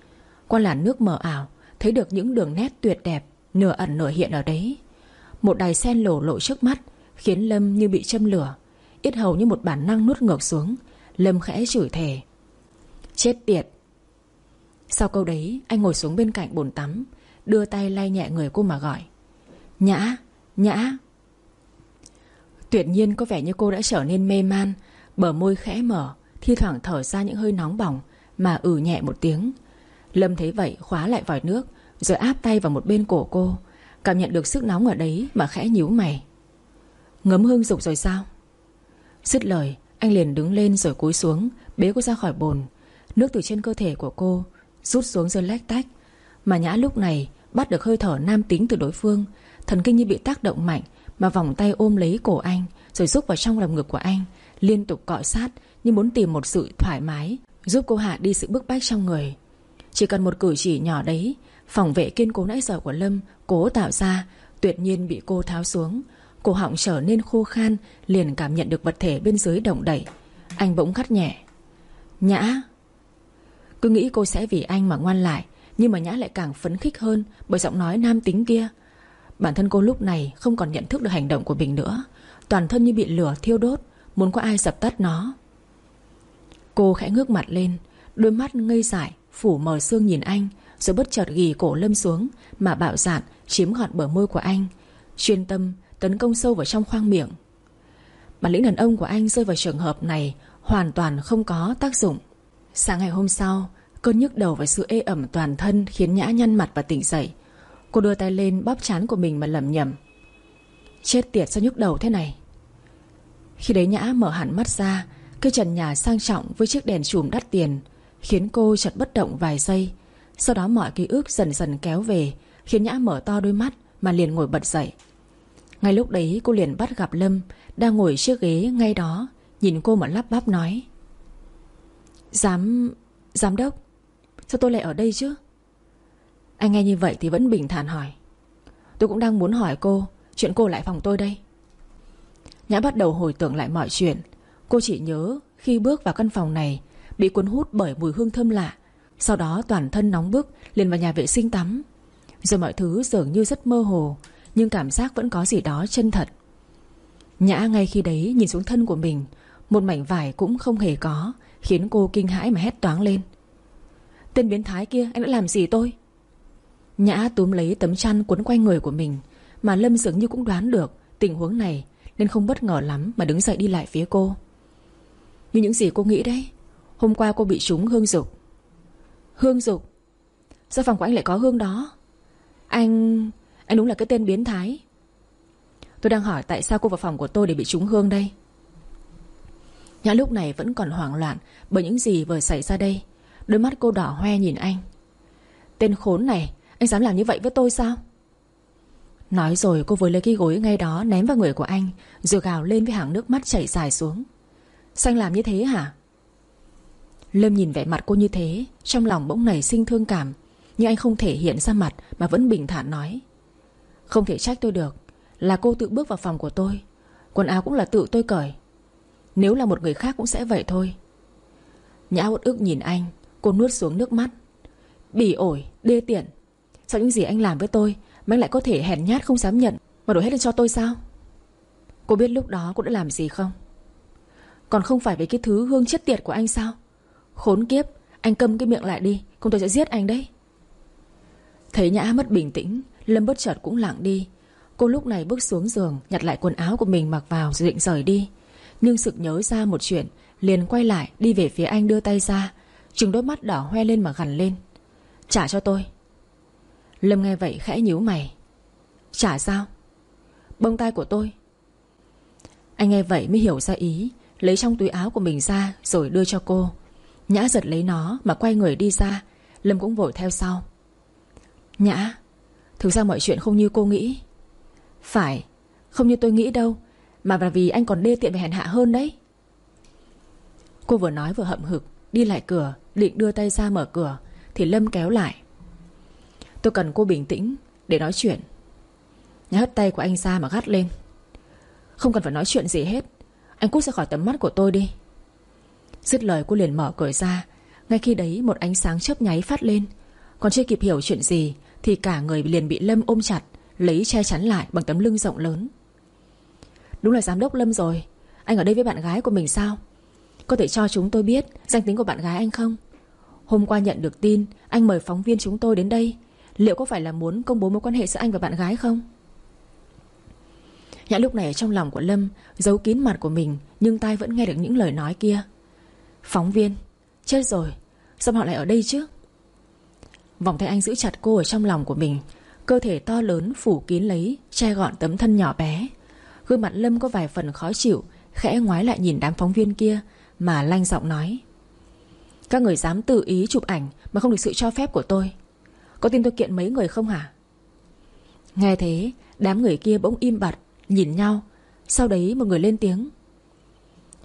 Qua làn nước mờ ảo, Thấy được những đường nét tuyệt đẹp. Nửa ẩn nửa hiện ở đấy. Một đài sen lổ lộ trước mắt, Khiến Lâm như bị châm lửa, Ít hầu như một bản năng nuốt ngược xuống. Lâm khẽ chửi thề, Chết tiệt. Sau câu đấy, anh ngồi xuống bên cạnh bồn tắm, Đưa tay lay nhẹ người cô mà gọi, Nhã Nhã. Tuyệt nhiên có vẻ như cô đã trở nên mê man, Bờ môi khẽ mở, Thi thoảng thở ra những hơi nóng bỏng Mà ử ừ nhẹ một tiếng. Lâm thấy vậy, khóa lại vòi nước rồi áp tay vào một bên cổ cô, Cảm nhận được sức nóng ở đấy mà khẽ nhíu mày. Ngấm hương dục rồi sao? Dứt lời, Anh liền đứng lên rồi cúi xuống, Bế cô ra khỏi bồn. Nước từ trên cơ thể của cô Rút xuống rơi lách tách. Mà Nhã lúc này bắt được hơi thở nam tính từ đối phương. Thần kinh như bị tác động mạnh Mà vòng tay ôm lấy cổ anh Rồi rút vào trong lòng ngực của anh, Liên tục cọ sát như muốn tìm một sự thoải mái, Giúp cô hạ đi sự bức bách trong người. Chỉ cần một cử chỉ nhỏ đấy Phòng vệ kiên cố nãy giờ của Lâm Cố tạo ra, Tuyệt nhiên bị cô tháo xuống. Cổ họng trở nên khô khan, Liền cảm nhận được vật thể bên dưới động đẩy Anh bỗng khắt nhẹ. Nhã. Cứ nghĩ cô sẽ vì anh mà ngoan lại, Nhưng mà Nhã lại càng phấn khích hơn Bởi giọng nói nam tính kia. Bản thân cô lúc này không còn nhận thức được hành động của mình nữa. Toàn thân như bị lửa thiêu đốt, Muốn có ai dập tắt nó. Cô khẽ ngước mặt lên, Đôi mắt ngây dại, Phủ mờ xương nhìn anh. Rồi bất chợt ghi cổ lâm xuống, Mà bạo dạn, chiếm gọn bờ môi của anh, Chuyên tâm tấn công sâu vào trong khoang miệng. Bản lĩnh đàn ông của anh rơi vào trường hợp này Hoàn toàn không có tác dụng. Sáng ngày hôm sau, Cơn nhức đầu và sự ê ẩm toàn thân Khiến Nhã nhăn mặt và tỉnh dậy. Cô đưa tay lên bóp chán của mình mà lầm nhầm Chết tiệt, sao nhức đầu thế này? Khi đấy Nhã mở hẳn mắt ra, Cái trần nhà sang trọng với chiếc đèn chùm đắt tiền Khiến cô chợt bất động vài giây sau đó mọi ký ức dần dần kéo về. Khiến Nhã mở to đôi mắt Mà liền ngồi bật dậy. Ngay lúc đấy, cô liền bắt gặp Lâm Đang ngồi chiếc ghế ngay đó, Nhìn cô mà lắp bắp nói. Giám... Giám đốc, Sao tôi lại ở đây chứ? Anh nghe như vậy thì vẫn bình thản hỏi. Tôi cũng đang muốn hỏi cô, Chuyện cô lại phòng tôi đây. Nhã bắt đầu hồi tưởng lại mọi chuyện. Cô chỉ nhớ khi bước vào căn phòng này, Bị cuốn hút bởi mùi hương thơm lạ sau đó toàn thân nóng bức, liền vào nhà vệ sinh tắm. Rồi mọi thứ dường như rất mơ hồ, Nhưng cảm giác vẫn có gì đó chân thật. Nhã ngay khi đấy nhìn xuống thân của mình, Một mảnh vải cũng không hề có, Khiến cô kinh hãi mà hét toáng lên. Tên biến thái kia, anh đã làm gì tôi? Nhã túm lấy tấm chăn cuốn quanh người của mình, Mà Lâm dường như cũng đoán được Tình huống này, Nên không bất ngờ lắm mà đứng dậy đi lại phía cô. Như những gì cô nghĩ đấy, Hôm qua cô bị trúng hương dục Hương dục. Sao phòng của anh lại có hương đó? Anh... Anh đúng là cái tên biến thái. Tôi đang hỏi tại sao cô vào phòng của tôi để bị trúng hương đây? Nhã lúc này vẫn còn hoảng loạn Bởi những gì vừa xảy ra đây. Đôi mắt cô đỏ hoe nhìn anh. Tên khốn này, Anh dám làm như vậy với tôi sao? Nói rồi cô vừa lấy cái gối ngay đó Ném vào người của anh, Rồi gào lên với hàng nước mắt chảy dài xuống. Sao anh làm như thế hả? Lâm nhìn vẻ mặt cô như thế Trong lòng bỗng nảy sinh thương cảm Nhưng anh không thể hiện ra mặt Mà vẫn bình thản nói. Không thể trách tôi được Là cô tự bước vào phòng của tôi Quần áo cũng là tự tôi cởi. Nếu là một người khác cũng sẽ vậy thôi. Nhã uất ức nhìn anh Cô nuốt xuống nước mắt. Bỉ ổi, đê tiện. Sao những gì anh làm với tôi Mà anh lại có thể hèn nhát không dám nhận Mà đổi hết lên cho tôi sao? Cô biết lúc đó cô đã làm gì không? Còn không phải về cái thứ hương chết tiệt của anh sao? Khốn kiếp, Anh câm cái miệng lại đi, Không tôi sẽ giết anh đấy. Thấy Nhã mất bình tĩnh, Lâm bất chợt cũng lặng đi. Cô lúc này bước xuống giường, Nhặt lại quần áo của mình mặc vào rồi định rời đi. Nhưng sực nhớ ra một chuyện, Liền quay lại, đi về phía anh đưa tay ra. Trừng đôi mắt đỏ hoe lên mà gằn lên. Trả cho tôi. Lâm nghe vậy khẽ nhíu mày. Trả sao? Bông tai của tôi. Anh nghe vậy mới hiểu ra ý, Lấy trong túi áo của mình ra Rồi đưa cho cô. Nhã giật lấy nó mà quay người đi ra. Lâm cũng vội theo sau. Nhã, Thực ra mọi chuyện không như cô nghĩ. Phải, Không như tôi nghĩ đâu, Mà là vì anh còn đê tiện và hèn hạ hơn đấy. Cô vừa nói vừa hậm hực, Đi lại cửa, Định đưa tay ra mở cửa, Thì Lâm kéo lại. Tôi cần cô bình tĩnh Để nói chuyện. Nhã hất tay của anh ra mà gắt lên. Không cần phải nói chuyện gì hết, Anh cút ra khỏi tầm mắt của tôi đi. Dứt lời cô liền mở cửa ra. Ngay khi đấy một ánh sáng chớp nháy phát lên. Còn chưa kịp hiểu chuyện gì, Thì cả người liền bị Lâm ôm chặt, Lấy che chắn lại bằng tấm lưng rộng lớn. Đúng là giám đốc Lâm rồi. Anh ở đây với bạn gái của mình sao? Có thể cho chúng tôi biết Danh tính của bạn gái anh không? Hôm qua nhận được tin, Anh mời phóng viên chúng tôi đến đây. Liệu có phải là muốn công bố mối quan hệ giữa anh và bạn gái không? Nhã lúc này trong lòng của Lâm Giấu kín mặt của mình, Nhưng tai vẫn nghe được những lời nói kia. Phóng viên, Chết rồi, Sao họ lại ở đây chứ? Vòng tay anh giữ chặt cô ở trong lòng của mình, Cơ thể to lớn phủ kín lấy, Che gọn tấm thân nhỏ bé. Gương mặt Lâm có vài phần khó chịu, Khẽ ngoái lại nhìn đám phóng viên kia, Mà lanh giọng nói. Các người dám tự ý chụp ảnh Mà không được sự cho phép của tôi. Có tin tôi kiện mấy người không hả? Nghe thế, Đám người kia bỗng im bặt, Nhìn nhau. Sau đấy một người lên tiếng.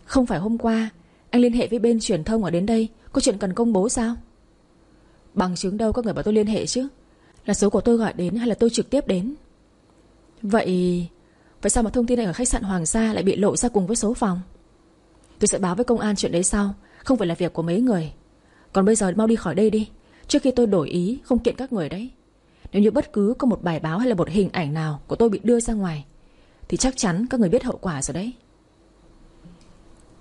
Không phải hôm qua anh liên hệ với bên truyền thông ở đến đây. Có chuyện cần công bố sao? Bằng chứng đâu có người bảo tôi liên hệ chứ? Là số của tôi gọi đến hay là tôi trực tiếp đến? Vậy Vậy sao mà thông tin này ở khách sạn Hoàng Gia Lại bị lộ ra cùng với số phòng? Tôi sẽ báo với công an chuyện đấy sau, Không phải là việc của mấy người. Còn bây giờ mau đi khỏi đây đi. Trước khi tôi đổi ý, không kiện các người đấy. Nếu như bất cứ có một bài báo hay là một hình ảnh nào Của tôi bị đưa ra ngoài, Thì chắc chắn các người biết hậu quả rồi đấy.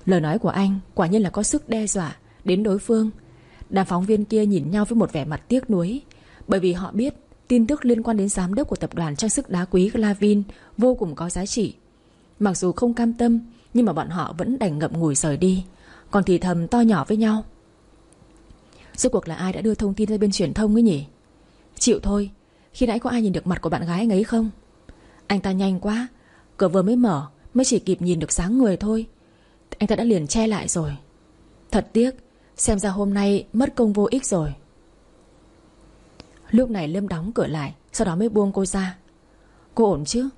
Lời nói của anh Quả nhiên là có sức đe dọa Đến đối phương. Đàm phóng viên kia nhìn nhau với một vẻ mặt tiếc nuối, Bởi vì họ biết Tin tức liên quan đến giám đốc của tập đoàn trang sức đá quý Glavin Vô cùng có giá trị. Mặc dù không cam tâm, Nhưng mà bọn họ vẫn đành ngậm ngùi rời đi, Còn thì thầm to nhỏ với nhau. Rốt cuộc là ai đã đưa thông tin ra bên truyền thông ấy nhỉ? Chịu thôi, Khi nãy có ai nhìn được mặt của bạn gái anh ấy không? Anh ta nhanh quá, Cửa vừa mới mở, Mới chỉ kịp nhìn được sáng người thôi. Anh ta đã liền che lại rồi. Thật tiếc, Xem ra hôm nay mất công vô ích rồi. Lúc này Lâm đóng cửa lại, Sau đó mới buông cô ra. Cô ổn chứ?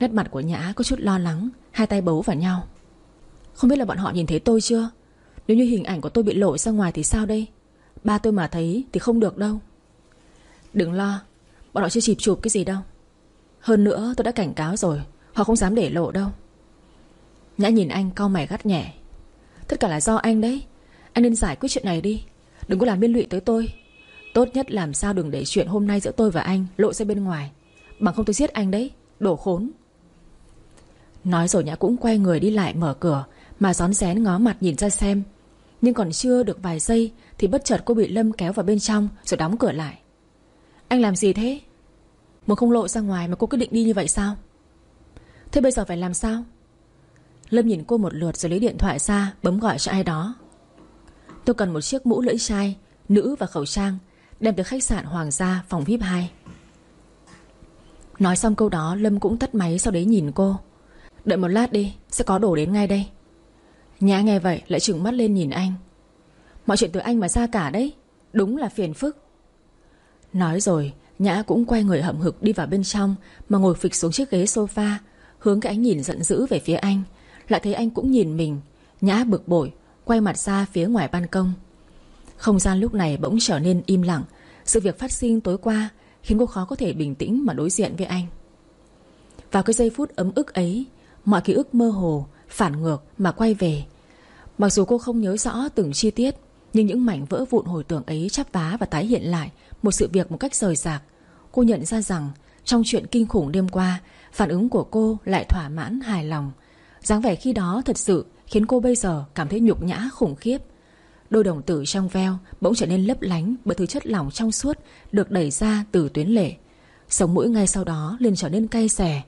Nét mặt của Nhã có chút lo lắng, Hai tay bấu vào nhau. Không biết là bọn họ nhìn thấy tôi chưa? Nếu như hình ảnh của tôi bị lộ ra ngoài thì sao đây? Ba tôi mà thấy thì không được đâu. Đừng lo, Bọn họ chưa chịp chụp cái gì đâu. Hơn nữa tôi đã cảnh cáo rồi, Họ không dám để lộ đâu. Nhã nhìn anh cau mày gắt nhẹ. Tất cả là do anh đấy. Anh nên giải quyết chuyện này đi. Đừng có làm liên lụy tới tôi. Tốt nhất làm sao đừng để chuyện hôm nay giữa tôi và anh Lộ ra bên ngoài. Bằng không tôi giết anh đấy. Đổ khốn. Nói rồi Nhã cũng quay người đi lại mở cửa, Mà gión rén ngó mặt nhìn ra xem. Nhưng còn chưa được vài giây Thì bất chợt cô bị Lâm kéo vào bên trong Rồi đóng cửa lại. Anh làm gì thế? Muốn không lộ ra ngoài mà cô quyết định đi như vậy sao? Thế bây giờ phải làm sao? Lâm nhìn cô một lượt rồi lấy điện thoại ra, Bấm gọi cho ai đó. Tôi cần một chiếc mũ lưỡi chai, Nữ và khẩu trang, Đem từ khách sạn Hoàng gia, phòng VIP 2 Nói xong câu đó, Lâm cũng tắt máy sau đấy nhìn cô. Đợi một lát đi, Sẽ có đổ đến ngay đây. Nhã nghe vậy, lại trừng mắt lên nhìn anh. Mọi chuyện từ anh mà ra cả đấy, Đúng là phiền phức. Nói rồi, Nhã cũng quay người hậm hực đi vào bên trong, Mà ngồi phịch xuống chiếc ghế sofa, Hướng cái ánh nhìn giận dữ về phía anh. Lại thấy anh cũng nhìn mình, Nhã bực bội, Quay mặt ra phía ngoài ban công. Không gian lúc này bỗng trở nên im lặng. Sự việc phát sinh tối qua Khiến cô khó có thể bình tĩnh mà đối diện với anh. Vào cái giây phút ấm ức ấy, Mọi ký ức mơ hồ, Phản ngược mà quay về. Mặc dù cô không nhớ rõ từng chi tiết, Nhưng những mảnh vỡ vụn hồi tưởng ấy chắp vá và tái hiện lại Một sự việc một cách rời rạc. Cô nhận ra rằng Trong chuyện kinh khủng đêm qua, Phản ứng của cô lại thỏa mãn hài lòng dáng vẻ khi đó thật sự Khiến cô bây giờ cảm thấy nhục nhã, khủng khiếp. Đôi đồng tử trong veo Bỗng trở nên lấp lánh bởi thứ chất lỏng trong suốt Được đẩy ra từ tuyến lệ. Sống mũi ngay sau đó liền trở nên cay xè.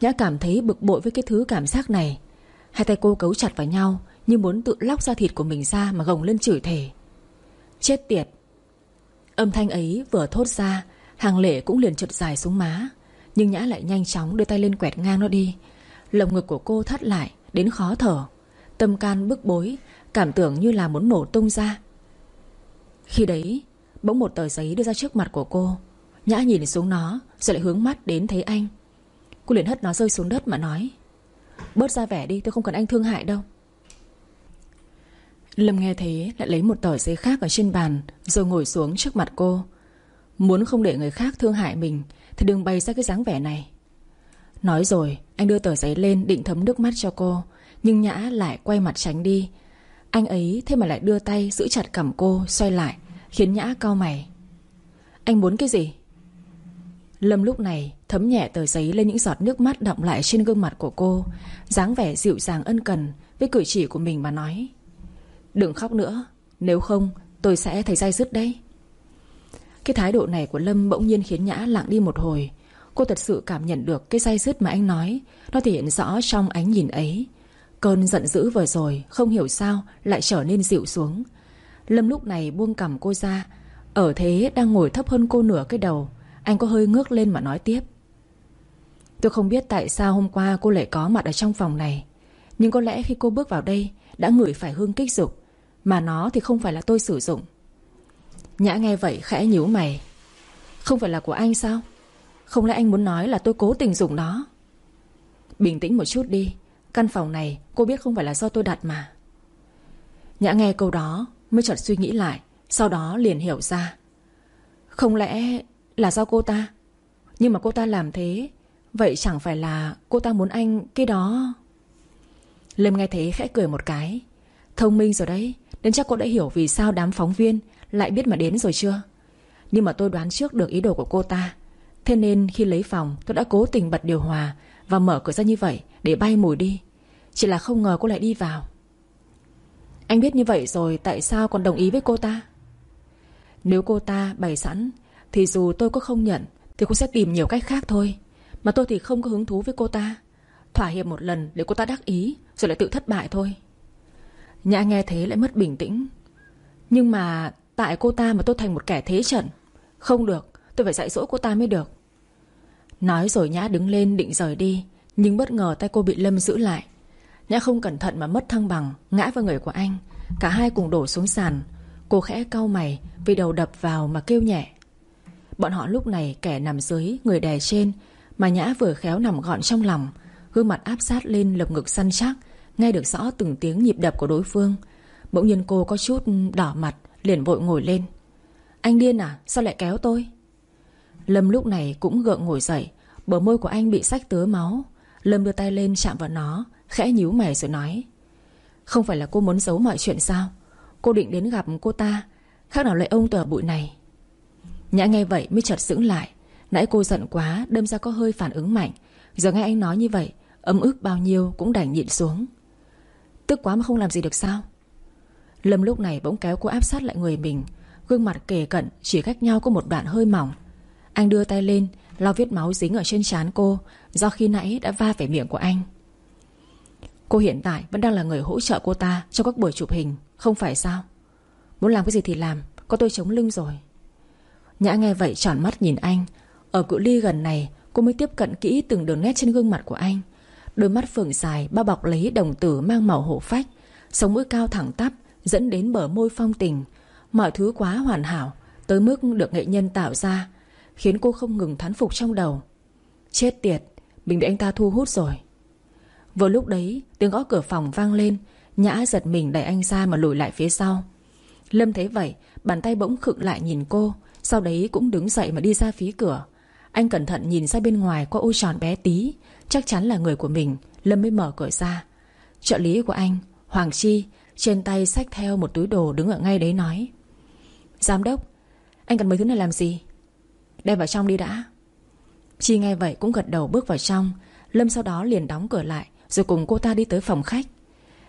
Nhã cảm thấy bực bội với cái thứ cảm giác này. Hai tay cô cấu chặt vào nhau Như muốn tự lóc ra thịt của mình ra Mà gồng lên chửi thề. Chết tiệt! Âm thanh ấy vừa thốt ra, Hàng lệ cũng liền trượt dài xuống má. Nhưng Nhã lại nhanh chóng đưa tay lên quẹt ngang nó đi. Lồng ngực của cô thắt lại, Đến khó thở. Tâm can bức bối, Cảm tưởng như là muốn nổ tung ra. Khi đấy, Bỗng một tờ giấy đưa ra trước mặt của cô. Nhã nhìn xuống nó, Rồi lại hướng mắt đến thấy anh. Cô liền hất nó rơi xuống đất mà nói, Bớt ra vẻ đi, tôi không cần anh thương hại đâu. Lâm nghe thế, lại lấy một tờ giấy khác ở trên bàn, Rồi ngồi xuống trước mặt cô. Muốn không để người khác thương hại mình, Thì đừng bày ra cái dáng vẻ này. Nói rồi anh đưa tờ giấy lên định thấm nước mắt cho cô, Nhưng Nhã lại quay mặt tránh đi. Anh ấy thế mà lại đưa tay giữ chặt cầm cô, Xoay lại, Khiến Nhã cau mày. Anh muốn cái gì? Lâm lúc này thấm nhẹ tờ giấy lên những giọt nước mắt đọng lại trên gương mặt của cô, dáng vẻ dịu dàng ân cần Với cử chỉ của mình mà nói. Đừng khóc nữa, Nếu không, tôi sẽ thấy dai dứt đấy. Cái thái độ này của Lâm bỗng nhiên khiến Nhã lặng đi một hồi Cô thật sự cảm nhận được cái say dứt mà anh nói. Nó thể hiện rõ trong ánh nhìn ấy. Cơn giận dữ vừa rồi, Không hiểu sao, lại trở nên dịu xuống. Lâm lúc này buông cầm cô ra. Ở thế đang ngồi thấp hơn cô nửa cái đầu. Anh có hơi ngước lên mà nói tiếp. Tôi không biết tại sao hôm qua cô lại có mặt ở trong phòng này. Nhưng có lẽ khi cô bước vào đây, Đã ngửi phải hương kích dục. Mà nó thì không phải là tôi sử dụng. Nhã nghe vậy khẽ nhíu mày. Không phải là của anh sao? Không lẽ anh muốn nói là tôi cố tình dùng nó? Bình tĩnh một chút đi. Căn phòng này cô biết không phải là do tôi đặt mà. Nhã nghe câu đó Mới chợt suy nghĩ lại, Sau đó liền hiểu ra. Không lẽ là do cô ta? Nhưng mà cô ta làm thế, Vậy chẳng phải là cô ta muốn anh cái đó? Lâm nghe thế khẽ cười một cái. Thông minh rồi đấy, Đến chắc cô đã hiểu vì sao đám phóng viên Lại biết mà đến rồi chưa? Nhưng mà tôi đoán trước được ý đồ của cô ta. Thế nên khi lấy phòng, tôi đã cố tình bật điều hòa Và mở cửa ra như vậy Để bay mùi đi. Chỉ là không ngờ cô lại đi vào. Anh biết như vậy rồi, Tại sao còn đồng ý với cô ta? Nếu cô ta bày sẵn, Thì dù tôi có không nhận, Thì cô sẽ tìm nhiều cách khác thôi. Mà tôi thì không có hứng thú với cô ta. Thỏa hiệp một lần để cô ta đắc ý, Rồi lại tự thất bại thôi. Nhã nghe thế lại mất bình tĩnh. Nhưng mà tại cô ta mà tôi thành một kẻ thế trận, Không được, Tôi phải dạy dỗ cô ta mới được. Nói rồi Nhã đứng lên định rời đi, Nhưng bất ngờ tay cô bị Lâm giữ lại. Nhã không cẩn thận mà mất thăng bằng, Ngã vào người của anh. Cả hai cùng đổ xuống sàn. Cô khẽ cau mày vì đầu đập vào mà kêu nhẹ. Bọn họ lúc này kẻ nằm dưới, Người đè trên, Mà Nhã vừa khéo nằm gọn trong lòng. Gương mặt áp sát lên lồng ngực săn chắc, Nghe được rõ từng tiếng nhịp đập của đối phương. Bỗng nhiên cô có chút đỏ mặt, Liền vội ngồi lên. Anh điên à? Sao lại kéo tôi? Lâm lúc này cũng gượng ngồi dậy, Bờ môi của anh bị sách tứa máu. Lâm đưa tay lên chạm vào nó, Khẽ nhíu mày rồi nói, Không phải là cô muốn giấu mọi chuyện sao? Cô định đến gặp cô ta, Khác nào lại ông tờ bụi này. Nhã nghe vậy mới chợt sững lại. Nãy cô giận quá, đâm ra có hơi phản ứng mạnh. Giờ nghe anh nói như vậy, Ấm ức bao nhiêu cũng đành nhịn xuống. Tức quá mà không làm gì được sao? Lâm lúc này bỗng kéo cô áp sát lại người mình. Gương mặt kề cận, Chỉ cách nhau có một đoạn hơi mỏng. Anh đưa tay lên, lau vết máu dính ở trên trán cô, Do khi nãy đã va phải miệng của anh. Cô hiện tại vẫn đang là người hỗ trợ cô ta Trong các buổi chụp hình, Không phải sao? Muốn làm cái gì thì làm, Có tôi chống lưng rồi. Nhã nghe vậy tròn mắt nhìn anh. Ở cự ly gần này, Cô mới tiếp cận kỹ từng đường nét trên gương mặt của anh. Đôi mắt phượng dài, bao bọc lấy đồng tử mang màu hổ phách, Sống mũi cao thẳng tắp, Dẫn đến bờ môi phong tình. Mọi thứ quá hoàn hảo, Tới mức được nghệ nhân tạo ra Khiến cô không ngừng thán phục trong đầu. Chết tiệt, Mình bị anh ta thu hút rồi. Vừa lúc đấy, tiếng gõ cửa phòng vang lên, Nhã giật mình đẩy anh ra mà lùi lại phía sau. Lâm thấy vậy, Bàn tay bỗng khựng lại nhìn cô, Sau đấy cũng đứng dậy mà đi ra phía cửa. Anh cẩn thận nhìn ra bên ngoài qua ô tròn bé tí, Chắc chắn là người của mình, Lâm mới mở cửa ra. Trợ lý của anh, Hoàng Chi, Trên tay xách theo một túi đồ đứng ở ngay đấy nói. Giám đốc, Anh cần mấy thứ này làm gì? Đem vào trong đi đã. Chi nghe vậy cũng gật đầu bước vào trong. Lâm sau đó liền đóng cửa lại, Rồi cùng cô ta đi tới phòng khách.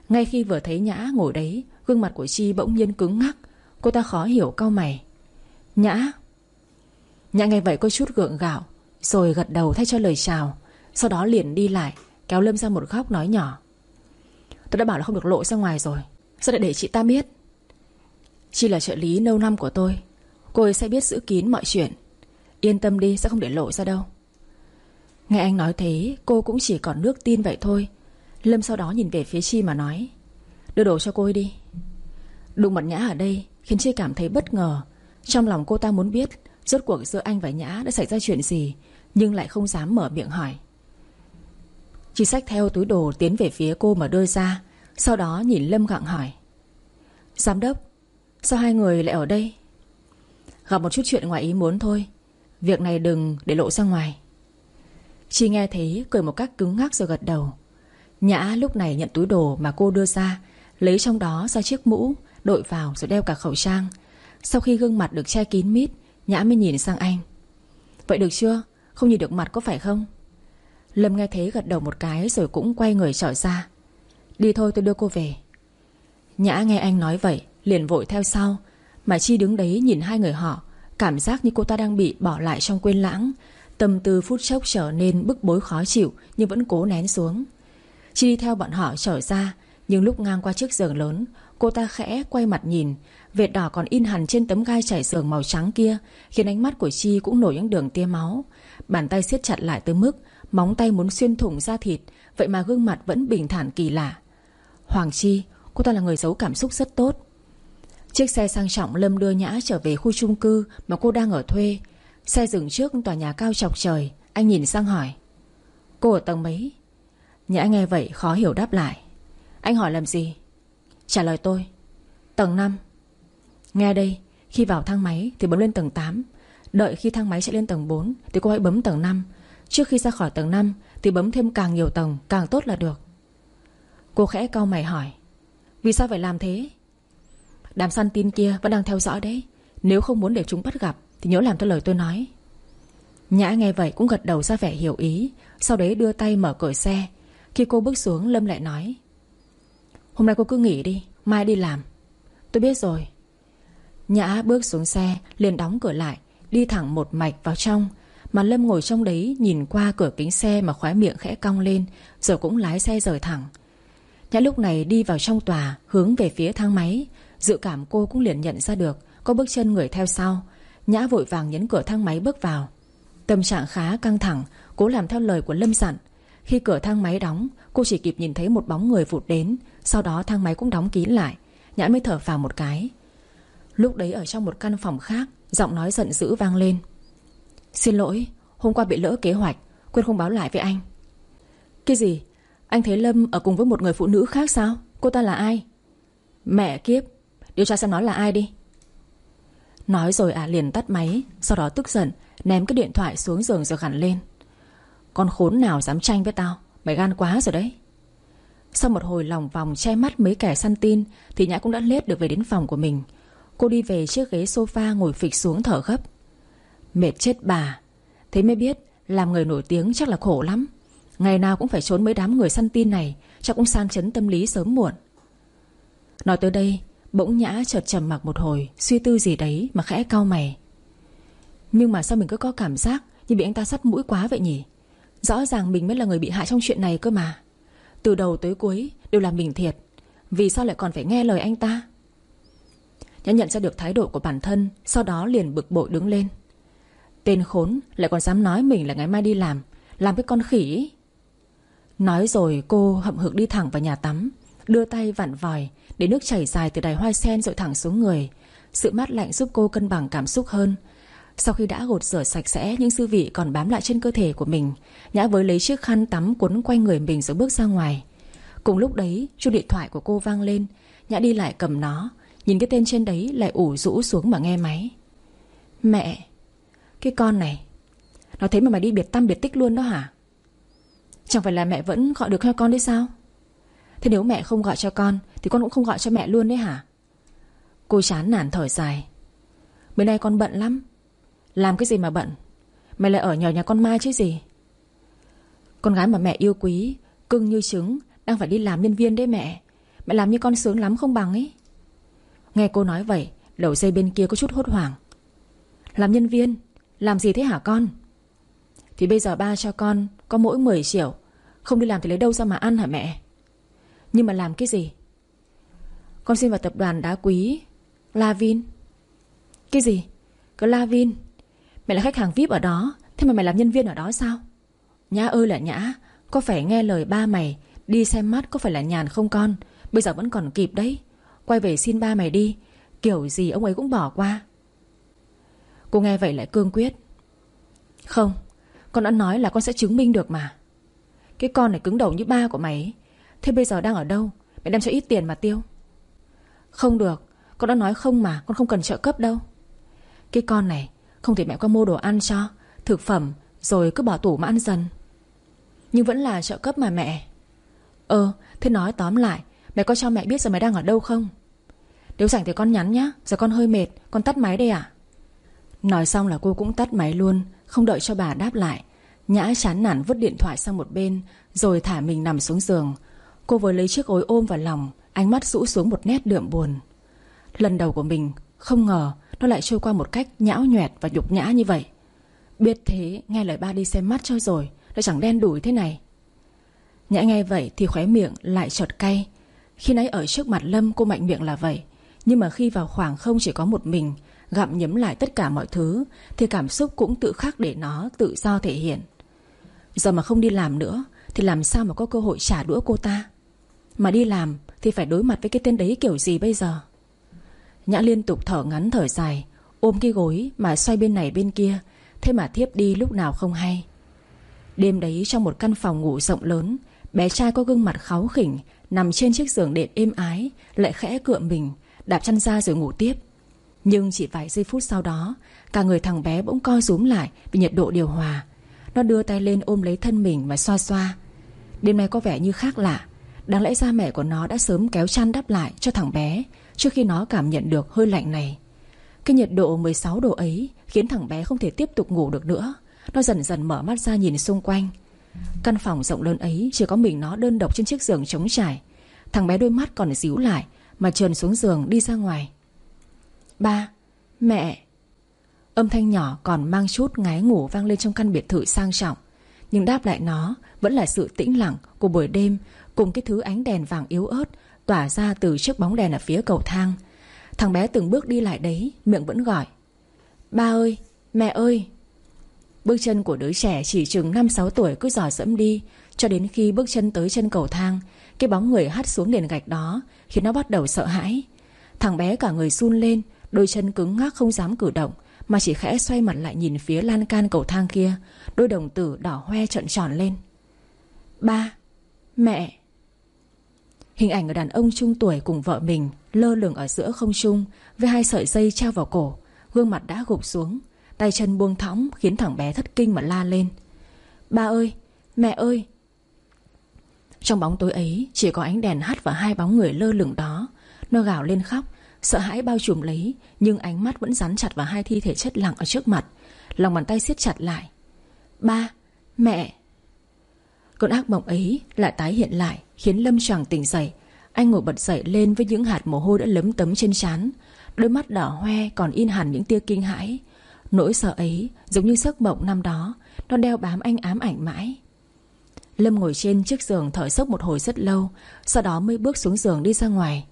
Ngay khi vừa thấy Nhã ngồi đấy, Gương mặt của Chi bỗng nhiên cứng ngắc. Cô ta khó hiểu cau mày. Nhã? Nhã nghe vậy có chút gượng gạo, Rồi gật đầu thay cho lời chào. Sau đó liền đi lại, Kéo Lâm ra một góc nói nhỏ. Tôi đã bảo là không được lộ ra ngoài rồi, Sao lại để chị ta biết? Chi là trợ lý lâu năm của tôi, Cô ấy sẽ biết giữ kín mọi chuyện. Yên tâm đi, sẽ không để lộ ra đâu. Nghe anh nói thế, Cô cũng chỉ còn nước tin vậy thôi. Lâm sau đó nhìn về phía Chi mà nói, Đưa đồ cho cô ấy đi. Đụng mặt Nhã ở đây, Khiến Chi cảm thấy bất ngờ. Trong lòng cô ta muốn biết Rốt cuộc giữa anh và Nhã đã xảy ra chuyện gì, Nhưng lại không dám mở miệng hỏi. Chi xách theo túi đồ Tiến về phía cô mà đưa ra, Sau đó nhìn Lâm gặng hỏi, Giám đốc, Sao hai người lại ở đây? Gặp một chút chuyện ngoài ý muốn thôi. Việc này đừng để lộ ra ngoài. Chi nghe thấy cười một cách cứng ngắc rồi gật đầu. Nhã lúc này nhận túi đồ mà cô đưa ra, Lấy trong đó ra chiếc mũ, Đội vào rồi đeo cả khẩu trang. Sau khi gương mặt được che kín mít, Nhã mới nhìn sang anh. Vậy được chưa? Không nhìn được mặt có phải không? Lâm nghe thế gật đầu một cái Rồi cũng quay người trở ra. Đi thôi, tôi đưa cô về. Nhã nghe anh nói vậy, Liền vội theo sau. Mà Chi đứng đấy nhìn hai người họ Cảm giác như cô ta đang bị bỏ lại trong quên lãng. Tâm tư phút chốc trở nên bức bối khó chịu, Nhưng vẫn cố nén xuống. Chi đi theo bọn họ trở ra, Nhưng lúc ngang qua chiếc giường lớn, Cô ta khẽ quay mặt nhìn. Vệt đỏ còn in hẳn trên tấm gai trải giường màu trắng kia, Khiến ánh mắt của Chi cũng nổi những đường tia máu. Bàn tay siết chặt lại tới mức Móng tay muốn xuyên thủng da thịt, Vậy mà gương mặt vẫn bình thản kỳ lạ. Hoàng Chi, Cô ta là người giấu cảm xúc rất tốt. Chiếc xe sang trọng Lâm đưa Nhã trở về khu chung cư Mà cô đang ở thuê. Xe dừng trước tòa nhà cao chọc trời. Anh nhìn sang hỏi, Cô ở tầng mấy? Nhã nghe vậy khó hiểu đáp lại, Anh hỏi làm gì? Trả lời tôi, Tầng 5 Nghe đây, Khi vào thang máy thì bấm lên tầng 8 Đợi khi thang máy chạy lên tầng 4 Thì cô hãy bấm tầng 5 Trước khi ra khỏi tầng 5 Thì bấm thêm càng nhiều tầng càng tốt là được. Cô khẽ cau mày hỏi, Vì sao phải làm thế? Đám săn tin kia vẫn đang theo dõi đấy. Nếu không muốn để chúng bắt gặp, Thì nhớ làm theo lời tôi nói. Nhã nghe vậy cũng gật đầu ra vẻ hiểu ý, Sau đấy đưa tay mở cửa xe. Khi cô bước xuống, Lâm lại nói, Hôm nay cô cứ nghỉ đi, Mai đi làm. Tôi biết rồi. Nhã bước xuống xe, liền đóng cửa lại, Đi thẳng một mạch vào trong. Mà Lâm ngồi trong đấy, nhìn qua cửa kính xe Mà khóe miệng khẽ cong lên Rồi cũng lái xe rời thẳng. Nhã lúc này đi vào trong tòa, Hướng về phía thang máy. Dự cảm cô cũng liền nhận ra được Có bước chân người theo sau. Nhã vội vàng nhấn cửa thang máy bước vào. Tâm trạng khá căng thẳng, Cố làm theo lời của Lâm dặn. Khi cửa thang máy đóng, Cô chỉ kịp nhìn thấy một bóng người vụt đến, Sau đó thang máy cũng đóng kín lại. Nhã mới thở vào một cái. Lúc đấy ở trong một căn phòng khác, Giọng nói giận dữ vang lên. Xin lỗi, Hôm qua bị lỡ kế hoạch, Quên không báo lại với anh. Cái gì? Anh thấy Lâm ở cùng với một người phụ nữ khác sao? Cô ta là ai? Mẹ kiếp Điều tra xem nó là ai đi. Nói rồi à liền tắt máy, Sau đó tức giận, Ném cái điện thoại xuống giường rồi gằn lên. Con khốn nào dám tranh với tao, Mày gan quá rồi đấy. Sau một hồi lòng vòng che mắt mấy kẻ săn tin, Thì Nhã cũng đã lết được về đến phòng của mình. Cô đi về chiếc ghế sofa ngồi phịch xuống thở gấp. Mệt chết bà. Thế mới biết, Làm người nổi tiếng chắc là khổ lắm. Ngày nào cũng phải trốn mấy đám người săn tin này, Chắc cũng san chấn tâm lý sớm muộn. Nói tới đây Bỗng Nhã chợt trầm mặc một hồi, Suy tư gì đấy mà khẽ cau mày. Nhưng mà sao mình cứ có cảm giác Như bị anh ta sắt mũi quá vậy nhỉ? Rõ ràng mình mới là người bị hại trong chuyện này cơ mà. Từ đầu tới cuối Đều là mình thiệt, Vì sao lại còn phải nghe lời anh ta? Nhã nhận ra được thái độ của bản thân, Sau đó liền bực bội đứng lên. Tên khốn lại còn dám nói mình là ngày mai đi làm Làm cái con khỉ Nói rồi cô hậm hực đi thẳng vào nhà tắm Đưa tay vặn vòi Để nước chảy dài từ đài hoa sen rồi thẳng xuống người. Sự mát lạnh giúp cô cân bằng cảm xúc hơn. Sau khi đã gột rửa sạch sẽ, Những dư vị còn bám lại trên cơ thể của mình, Nhã với lấy chiếc khăn tắm cuốn quanh người mình rồi bước ra ngoài. Cùng lúc đấy, chuông điện thoại của cô vang lên. Nhã đi lại cầm nó, Nhìn cái tên trên đấy lại ủ rũ xuống mà nghe máy. Mẹ, Cái con này, Nó thấy mà mày đi biệt tâm biệt tích luôn đó hả? Chẳng phải là mẹ vẫn gọi được hai con đấy sao? Thế nếu mẹ không gọi cho con, Thì con cũng không gọi cho mẹ luôn đấy hả? Cô chán nản thở dài. Bữa nay con bận lắm. Làm cái gì mà bận? Mày lại ở nhờ nhà con Mai chứ gì? Con gái mà mẹ yêu quý, Cưng như trứng, Đang phải đi làm nhân viên đấy mẹ. Mẹ làm như con sướng lắm không bằng ấy. Nghe cô nói vậy Đầu dây bên kia có chút hốt hoảng. Làm nhân viên, Làm gì thế hả con? Thì bây giờ ba cho con Có mỗi 10 triệu, Không đi làm thì lấy đâu ra mà ăn hả mẹ? Nhưng mà làm cái gì? Con xin vào tập đoàn đá quý Lavin Cái gì? Cái Lavin Mẹ là khách hàng VIP ở đó, Thế mà mày làm nhân viên ở đó sao? Nhã ơi là nhã, Có phải nghe lời ba mày Đi xem mắt có phải là nhàn không con? Bây giờ vẫn còn kịp đấy. Quay về xin ba mày đi, Kiểu gì ông ấy cũng bỏ qua. Cô nghe vậy lại cương quyết. Không, Con đã nói là con sẽ chứng minh được mà. Cái con này cứng đầu như ba của mày Thế bây giờ đang ở đâu? Mẹ đem cho ít tiền mà tiêu. Không được, Con đã nói không mà, Con không cần trợ cấp đâu. Cái con này, Không thể mẹ qua mua đồ ăn cho, Thực phẩm, Rồi cứ bỏ tủ mà ăn dần. Nhưng vẫn là trợ cấp mà mẹ. Ờ Thế nói tóm lại, Mẹ có cho mẹ biết giờ mẹ đang ở đâu không? Nếu rảnh thì con nhắn nhá, Giờ con hơi mệt, Con tắt máy đây à Nói xong là cô cũng tắt máy luôn, Không đợi cho bà đáp lại, Nhã chán nản vứt điện thoại sang một bên, Rồi thả mình nằm xuống giường Cô vừa lấy chiếc gối ôm vào lòng, Ánh mắt rũ xuống một nét đượm buồn. Lần đầu của mình, Không ngờ nó lại trôi qua một cách nhão nhoẹt và nhục nhã như vậy. Biết thế, nghe lời ba đi xem mắt cho rồi, Nó chẳng đen đủi thế này. Nhã nghe vậy thì khóe miệng lại chợt cay. Khi nãy ở trước mặt Lâm, cô mạnh miệng là vậy. Nhưng mà khi vào khoảng không chỉ có một mình, Gặm nhấm lại tất cả mọi thứ, Thì cảm xúc cũng tự khắc để nó tự do thể hiện. Giờ mà không đi làm nữa, Thì làm sao mà có cơ hội trả đũa cô ta? Mà đi làm Thì phải đối mặt với cái tên đấy kiểu gì bây giờ? Nhã liên tục thở ngắn thở dài, Ôm cái gối mà xoay bên này bên kia, Thế mà thiếp đi lúc nào không hay. Đêm đấy trong một căn phòng ngủ rộng lớn, Bé trai có gương mặt kháu khỉnh, Nằm trên chiếc giường đệm êm ái, Lại khẽ cựa mình, Đạp chăn ra rồi ngủ tiếp. Nhưng chỉ vài giây phút sau đó, Cả người thằng bé bỗng co rúm lại Vì nhiệt độ điều hòa. Nó đưa tay lên ôm lấy thân mình và xoa xoa. Đêm nay có vẻ như khác lạ. Đáng lẽ ra mẹ của nó đã sớm kéo chăn đắp lại cho thằng bé, Trước khi nó cảm nhận được hơi lạnh này. Cái nhiệt độ 16 độ ấy Khiến thằng bé không thể tiếp tục ngủ được nữa. Nó dần dần mở mắt ra nhìn xung quanh. Căn phòng rộng lớn ấy Chỉ có mình nó đơn độc trên chiếc giường trống trải. Thằng bé đôi mắt còn díu lại Mà trườn xuống giường đi ra ngoài. Ba, Mẹ. Âm thanh nhỏ còn mang chút ngái ngủ vang lên trong căn biệt thự sang trọng. Nhưng đáp lại nó Vẫn là sự tĩnh lặng của buổi đêm Cùng cái thứ ánh đèn vàng yếu ớt Tỏa ra từ chiếc bóng đèn ở phía cầu thang. Thằng bé từng bước đi lại đấy Miệng vẫn gọi. Ba ơi, mẹ ơi. Bước chân của đứa trẻ chỉ chừng 5-6 tuổi cứ dò dẫm đi Cho đến khi bước chân tới chân cầu thang Cái bóng người hắt xuống nền gạch đó Khiến nó bắt đầu sợ hãi. Thằng bé cả người run lên Đôi chân cứng ngắc không dám cử động Mà chỉ khẽ xoay mặt lại nhìn phía lan can cầu thang kia Đôi đồng tử đỏ hoe trợn tròn lên. Ba Mẹ. Hình ảnh người đàn ông trung tuổi cùng vợ mình Lơ lửng ở giữa không trung, Với hai sợi dây treo vào cổ, Gương mặt đã gục xuống, Tay chân buông thõng khiến thằng bé thất kinh mà la lên. Ba ơi, Mẹ ơi! Trong bóng tối ấy, Chỉ có ánh đèn hắt vào hai bóng người lơ lửng đó. Nó gào lên khóc, Sợ hãi bao trùm lấy, Nhưng ánh mắt vẫn dán chặt vào hai thi thể chất lặng ở trước mặt. Lòng bàn tay siết chặt lại. Ba, Mẹ! Cơn ác mộng ấy lại tái hiện lại, Khiến Lâm choàng tỉnh dậy. Anh ngồi bật dậy lên với những hạt mồ hôi đã lấm tấm trên trán. Đôi mắt đỏ hoe còn in hẳn những tia kinh hãi. Nỗi sợ ấy giống như giấc mộng năm đó, Nó đeo bám anh ám ảnh mãi. Lâm ngồi trên chiếc giường thở sốc một hồi rất lâu, Sau đó mới bước xuống giường đi ra ngoài.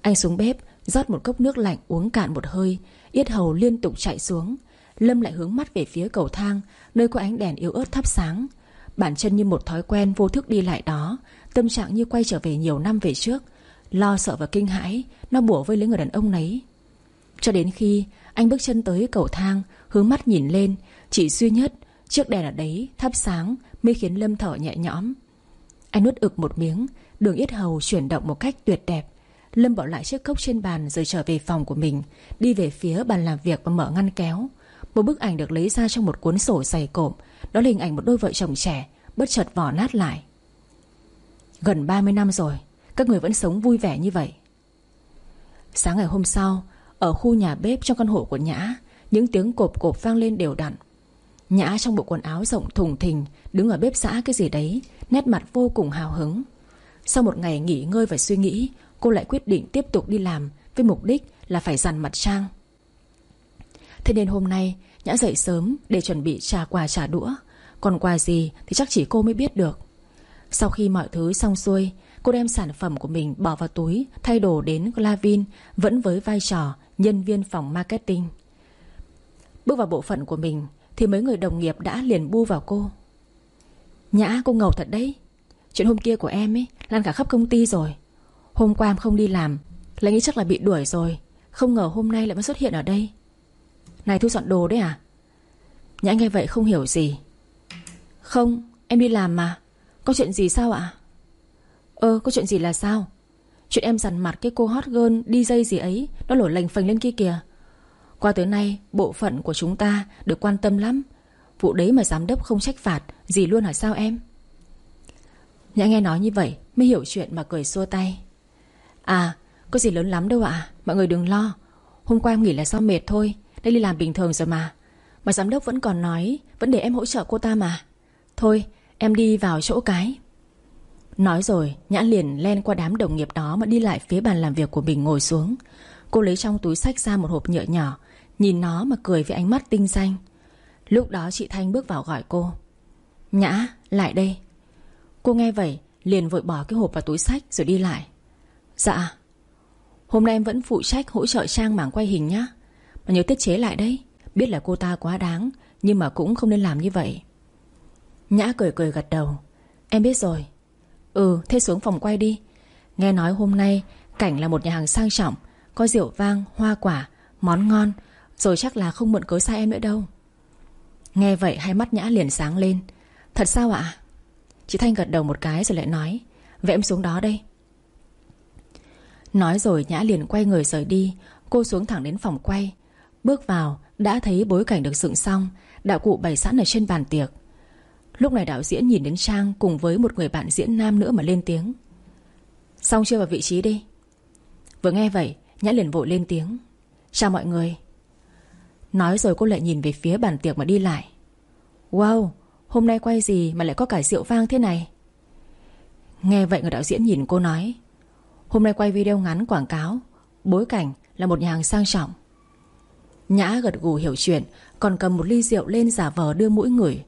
Anh xuống bếp, rót một cốc nước lạnh uống cạn một hơi, Yết hầu liên tục chạy xuống. Lâm lại hướng mắt về phía cầu thang, Nơi có ánh đèn yếu ớt thắp sáng. Bản chân như một thói quen vô thức đi lại đó. Tâm trạng như quay trở về nhiều năm về trước. Lo sợ và kinh hãi, Nó bủa với lấy người đàn ông nấy. Cho đến khi anh bước chân tới cầu thang, Hướng mắt nhìn lên, Chỉ duy nhất chiếc đèn ở đấy thắp sáng Mới khiến Lâm thở nhẹ nhõm. Anh nuốt ực một miếng, Đường yết hầu chuyển động một cách tuyệt đẹp. Lâm bỏ lại chiếc cốc trên bàn Rồi trở về phòng của mình, Đi về phía bàn làm việc và mở ngăn kéo. Một bức ảnh được lấy ra trong một cuốn sổ dày cộm. Đó là hình ảnh một đôi vợ chồng trẻ, Bất chợt vỏ nát lại. Gần 30 năm rồi, Các người vẫn sống vui vẻ như vậy. Sáng ngày hôm sau, Ở khu nhà bếp trong căn hộ của Nhã, Những tiếng cộp cộp vang lên đều đặn. Nhã trong bộ quần áo rộng thùng thình, Đứng ở bếp xã cái gì đấy, Nét mặt vô cùng hào hứng. Sau một ngày nghỉ ngơi và suy nghĩ, Cô lại quyết định tiếp tục đi làm, Với mục đích là phải dằn mặt trang. Thế nên hôm nay, Nhã dậy sớm để chuẩn bị trà quà trà đũa. Còn quà gì thì chắc chỉ cô mới biết được. Sau khi mọi thứ xong xuôi, Cô đem sản phẩm của mình bỏ vào túi, Thay đồ đến Glavin, Vẫn với vai trò nhân viên phòng marketing. Bước vào bộ phận của mình Thì mấy người đồng nghiệp đã liền bu vào cô. Nhã, cô ngầu thật đấy. Chuyện hôm kia của em ấy Lan cả khắp công ty rồi. Hôm qua em không đi làm Lại nghĩ chắc là bị đuổi rồi. Không ngờ hôm nay lại mới xuất hiện ở đây. Này thu dọn đồ đấy à? Nhã nghe vậy không hiểu gì. Không, em đi làm mà. Có chuyện gì sao ạ? Ơ có chuyện gì là sao? Chuyện em dằn mặt cái cô hot girl DJ gì ấy, Nó lổ lành phành lên kia kìa. Qua tới nay, bộ phận của chúng ta Được quan tâm lắm. Vụ đấy mà giám đốc không trách phạt, Gì luôn hả sao em? Nhã nghe nói như vậy Mới hiểu chuyện mà cười xua tay. À có gì lớn lắm đâu ạ. Mọi người đừng lo. Hôm qua em nghỉ là do mệt thôi. Đây đi làm bình thường rồi mà. Mà giám đốc vẫn còn nói, Vẫn để em hỗ trợ cô ta mà. Thôi, em đi vào chỗ cái. Nói rồi Nhã liền len qua đám đồng nghiệp đó Mà đi lại phía bàn làm việc của mình ngồi xuống. Cô lấy trong túi sách ra một hộp nhựa nhỏ, Nhìn nó mà cười với ánh mắt tinh danh Lúc đó chị Thanh bước vào gọi cô. Nhã, lại đây. Cô nghe vậy, liền vội bỏ cái hộp vào túi sách rồi đi lại. Dạ. Hôm nay em vẫn phụ trách hỗ trợ Trang mảng quay hình nhá. Mà nhớ tiết chế lại đấy. Biết là cô ta quá đáng Nhưng mà cũng không nên làm như vậy. Nhã cười cười gật đầu. Em biết rồi. Ừ thế xuống phòng quay đi. Nghe nói hôm nay Cảnh là một nhà hàng sang trọng Có rượu vang, hoa quả, món ngon Rồi chắc là không mượn cớ sai em nữa đâu. Nghe vậy hai mắt Nhã liền sáng lên. Thật sao ạ? Chị Thanh gật đầu một cái rồi lại nói Vậy em xuống đó đây. Nói rồi Nhã liền quay người rời đi. Cô xuống thẳng đến phòng quay. Bước vào, đã thấy bối cảnh được dựng xong, Đạo cụ bày sẵn ở trên bàn tiệc. Lúc này đạo diễn nhìn đến Trang Cùng với một người bạn diễn nam nữa mà lên tiếng. Xong chưa vào vị trí đi? Vừa nghe vậy Nhã liền vội lên tiếng. Chào mọi người. Nói rồi cô lại nhìn về phía bàn tiệc mà đi lại. Wow, Hôm nay quay gì mà lại có cả rượu vang thế này? Nghe vậy người đạo diễn nhìn cô nói. Hôm nay quay video ngắn quảng cáo, Bối cảnh là một nhà hàng sang trọng. Nhã gật gù hiểu chuyện, Còn cầm một ly rượu lên giả vờ đưa mũi người.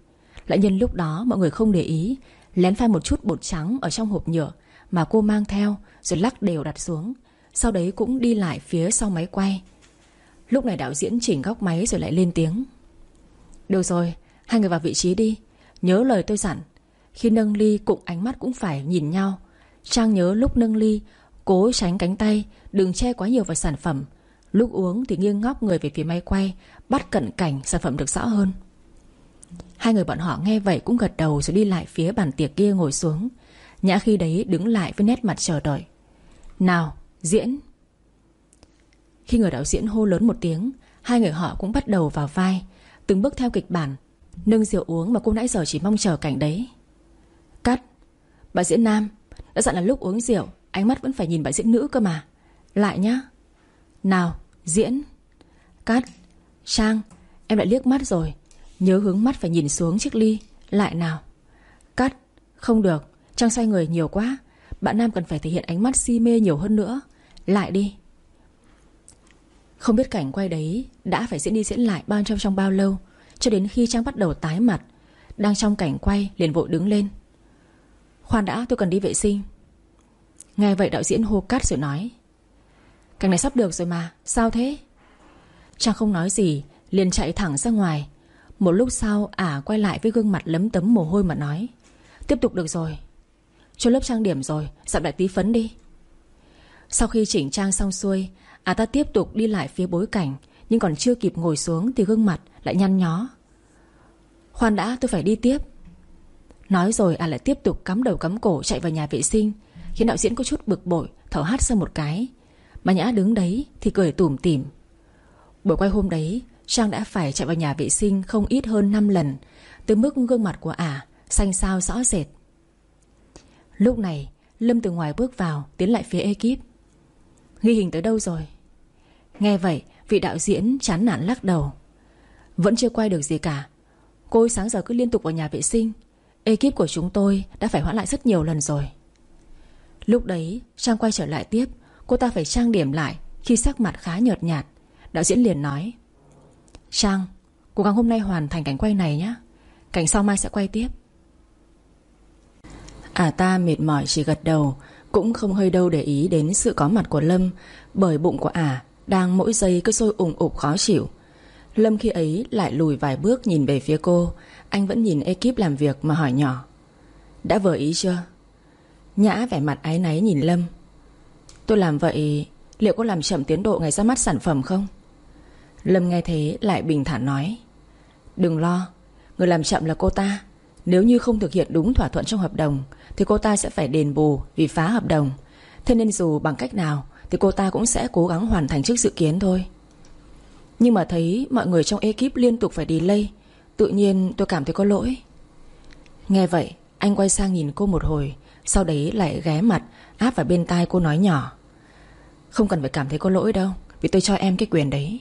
Lại nhân lúc đó mọi người không để ý, Lén pha một chút bột trắng Ở trong hộp nhựa Mà cô mang theo Rồi lắc đều đặt xuống, Sau đấy cũng đi lại phía sau máy quay. Lúc này đạo diễn chỉnh góc máy rồi lại lên tiếng. Được rồi, Hai người vào vị trí đi, Nhớ lời tôi dặn. Khi nâng ly cụng ánh mắt cũng phải nhìn nhau. Trang nhớ lúc nâng ly, Cố tránh cánh tay, Đừng che quá nhiều vào sản phẩm. Lúc uống thì nghiêng ngóc người về phía máy quay, Bắt cận cảnh sản phẩm được rõ hơn. Hai người bọn họ nghe vậy cũng gật đầu Rồi đi lại phía bàn tiệc kia ngồi xuống. Nhã khi đấy đứng lại với nét mặt chờ đợi. Nào, diễn. Khi người đạo diễn hô lớn một tiếng, Hai người họ cũng bắt đầu vào vai, Từng bước theo kịch bản, Nâng rượu uống mà cô nãy giờ chỉ mong chờ cảnh đấy. Cắt, Bà diễn nam, Đã dặn là lúc uống rượu, Ánh mắt vẫn phải nhìn bà diễn nữ cơ mà. Lại nhá. Nào diễn. Cắt Trang, Em lại liếc mắt rồi. Nhớ hướng mắt phải nhìn xuống chiếc ly. Lại nào. Cắt Không được. Trang xoay người nhiều quá. Bạn nam cần phải thể hiện ánh mắt si mê nhiều hơn nữa. Lại đi. Không biết cảnh quay đấy Đã phải diễn đi diễn lại bao trong trong bao lâu, Cho đến khi Trang bắt đầu tái mặt. Đang trong cảnh quay, liền vội đứng lên. Khoan đã, tôi cần đi vệ sinh. Nghe vậy đạo diễn hô cắt rồi nói càng này sắp được rồi mà, Sao thế? Trang không nói gì, liền chạy thẳng ra ngoài. Một lúc sau, ả quay lại với gương mặt lấm tấm mồ hôi mà nói, Tiếp tục được rồi. Cho lớp trang điểm rồi Dặm lại tí phấn đi. Sau khi chỉnh trang xong xuôi, Ả ta tiếp tục đi lại phía bối cảnh, Nhưng còn chưa kịp ngồi xuống Thì gương mặt lại nhăn nhó. Khoan đã, tôi phải đi tiếp. Nói rồi, ả lại tiếp tục cắm đầu cắm cổ chạy vào nhà vệ sinh, Khiến đạo diễn có chút bực bội, Thở hắt ra một cái. Mà Nhã đứng đấy thì cười tủm tỉm. Buổi quay hôm đấy, Trang đã phải chạy vào nhà vệ sinh không ít hơn 5 lần, tới mức gương mặt của ả Xanh xao rõ rệt. Lúc này, Lâm từ ngoài bước vào, Tiến lại phía ekip. Ghi hình tới đâu rồi? Nghe vậy, vị đạo diễn chán nản lắc đầu. Vẫn chưa quay được gì cả. Cô sáng giờ cứ liên tục vào nhà vệ sinh. Ekip của chúng tôi đã phải hoãn lại rất nhiều lần rồi. Lúc đấy, Trang quay trở lại tiếp. Cô ta phải trang điểm lại Khi sắc mặt khá nhợt nhạt. Đạo diễn liền nói Trang Cố gắng hôm nay hoàn thành cảnh quay này nhé Cảnh sau mai sẽ quay tiếp. À ta mệt mỏi chỉ gật đầu Cũng không hơi đâu để ý đến sự có mặt của Lâm Bởi bụng của ả à, Đang mỗi giây cứ sôi ủng ục khó chịu. Lâm khi ấy lại lùi vài bước nhìn về phía cô Anh vẫn nhìn ekip làm việc mà hỏi nhỏ Đã vừa ý chưa? Nhã vẻ mặt ái náy nhìn Lâm. Tôi làm vậy, Liệu có làm chậm tiến độ ngày ra mắt sản phẩm không? Lâm nghe thế lại bình thản nói, Đừng lo, Người làm chậm là cô ta. Nếu như không thực hiện đúng thỏa thuận trong hợp đồng, Thì cô ta sẽ phải đền bù vì phá hợp đồng. Thế nên dù bằng cách nào, Thì cô ta cũng sẽ cố gắng hoàn thành trước dự kiến thôi. Nhưng mà thấy mọi người trong ekip liên tục phải delay, Tự nhiên tôi cảm thấy có lỗi. Nghe vậy, Anh quay sang nhìn cô một hồi, Sau đấy lại ghé mặt Áp vào bên tai cô nói nhỏ. Không cần phải cảm thấy có lỗi đâu, Vì tôi cho em cái quyền đấy.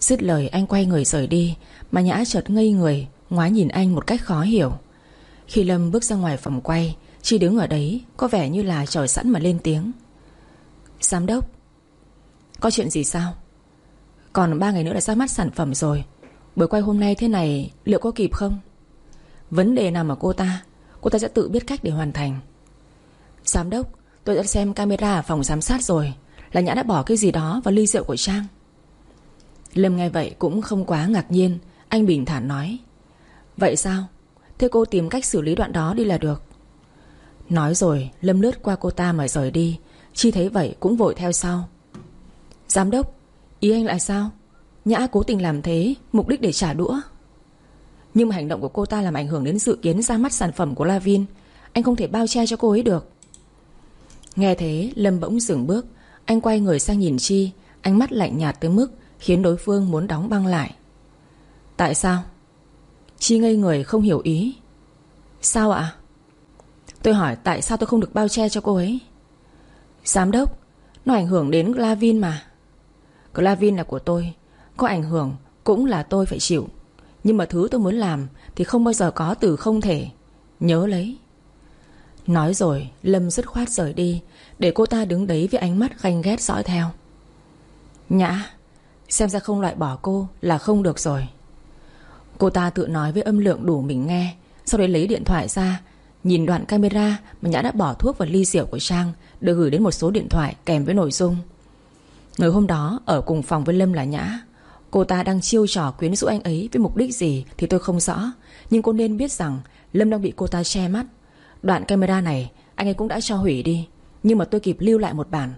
Dứt lời, anh quay người rời đi, Mà Nhã chợt ngây người Ngoái nhìn anh một cách khó hiểu. Khi Lâm bước ra ngoài phòng quay Chi đứng ở đấy, Có vẻ như là chờ sẵn mà lên tiếng. Giám đốc, Có chuyện gì sao? Còn 3 ngày nữa là ra mắt sản phẩm rồi, Buổi quay hôm nay thế này Liệu có kịp không? Vấn đề nằm ở cô ta Cô ta sẽ tự biết cách để hoàn thành. Giám đốc, Tôi đã xem camera ở phòng giám sát rồi. Là Nhã đã bỏ cái gì đó vào ly rượu của Trang. Lâm nghe vậy cũng không quá ngạc nhiên. Anh bình thản nói, Vậy sao? Thế cô tìm cách xử lý đoạn đó đi là được. Nói rồi, Lâm lướt qua cô ta mà rời đi. Chi thấy vậy cũng vội theo sau. Giám đốc, Ý anh là sao? Nhã cố tình làm thế, Mục đích để trả đũa. Nhưng mà hành động của cô ta làm ảnh hưởng đến dự kiến ra mắt sản phẩm của Lavin. Anh không thể bao che cho cô ấy được. Nghe thế, Lâm bỗng dừng bước. Anh quay người sang nhìn Chi. Ánh mắt lạnh nhạt tới mức Khiến đối phương muốn đóng băng lại. Tại sao? Chi ngây người không hiểu ý. Sao ạ? Tôi hỏi tại sao tôi không được bao che cho cô ấy? Giám đốc, Nó ảnh hưởng đến Glavin mà. Glavin là của tôi, Có ảnh hưởng cũng là tôi phải chịu. Nhưng mà thứ tôi muốn làm Thì không bao giờ có từ không thể. Nhớ lấy. Nói rồi, Lâm dứt khoát rời đi, Để cô ta đứng đấy với ánh mắt ganh ghét dõi theo. Nhã, Xem ra không loại bỏ cô là không được rồi. Cô ta tự nói với âm lượng đủ mình nghe, Sau đấy lấy điện thoại ra, Nhìn đoạn camera mà Nhã đã bỏ thuốc vào ly rượu của Trang Được gửi đến một số điện thoại kèm với nội dung. Người hôm đó, ở cùng phòng với Lâm là Nhã, Cô ta đang chiêu trò quyến rũ anh ấy Với mục đích gì thì tôi không rõ, Nhưng cô nên biết rằng Lâm đang bị cô ta che mắt. Đoạn camera này, anh ấy cũng đã cho hủy đi. Nhưng mà tôi kịp lưu lại một bản.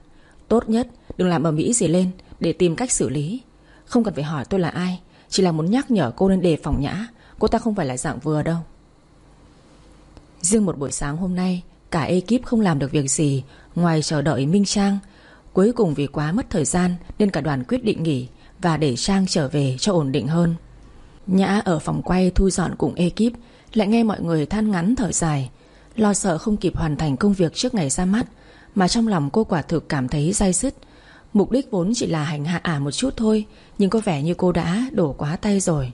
Tốt nhất, đừng làm ở Mỹ gì lên, Để tìm cách xử lý. Không cần phải hỏi tôi là ai, Chỉ là muốn nhắc nhở cô nên đề phòng nhã. Cô ta không phải là dạng vừa đâu. Riêng một buổi sáng hôm nay, Cả ekip không làm được việc gì, Ngoài chờ đợi Minh Trang. Cuối cùng vì quá mất thời gian, Nên cả đoàn quyết định nghỉ Và để Trang trở về cho ổn định hơn. Nhã ở phòng quay thu dọn cùng ekip, Lại nghe mọi người than ngắn thở dài. Lo sợ không kịp hoàn thành công việc trước ngày ra mắt, Mà trong lòng cô quả thực cảm thấy dai dứt Mục đích vốn chỉ là hành hạ ả một chút thôi, Nhưng có vẻ như cô đã đổ quá tay rồi.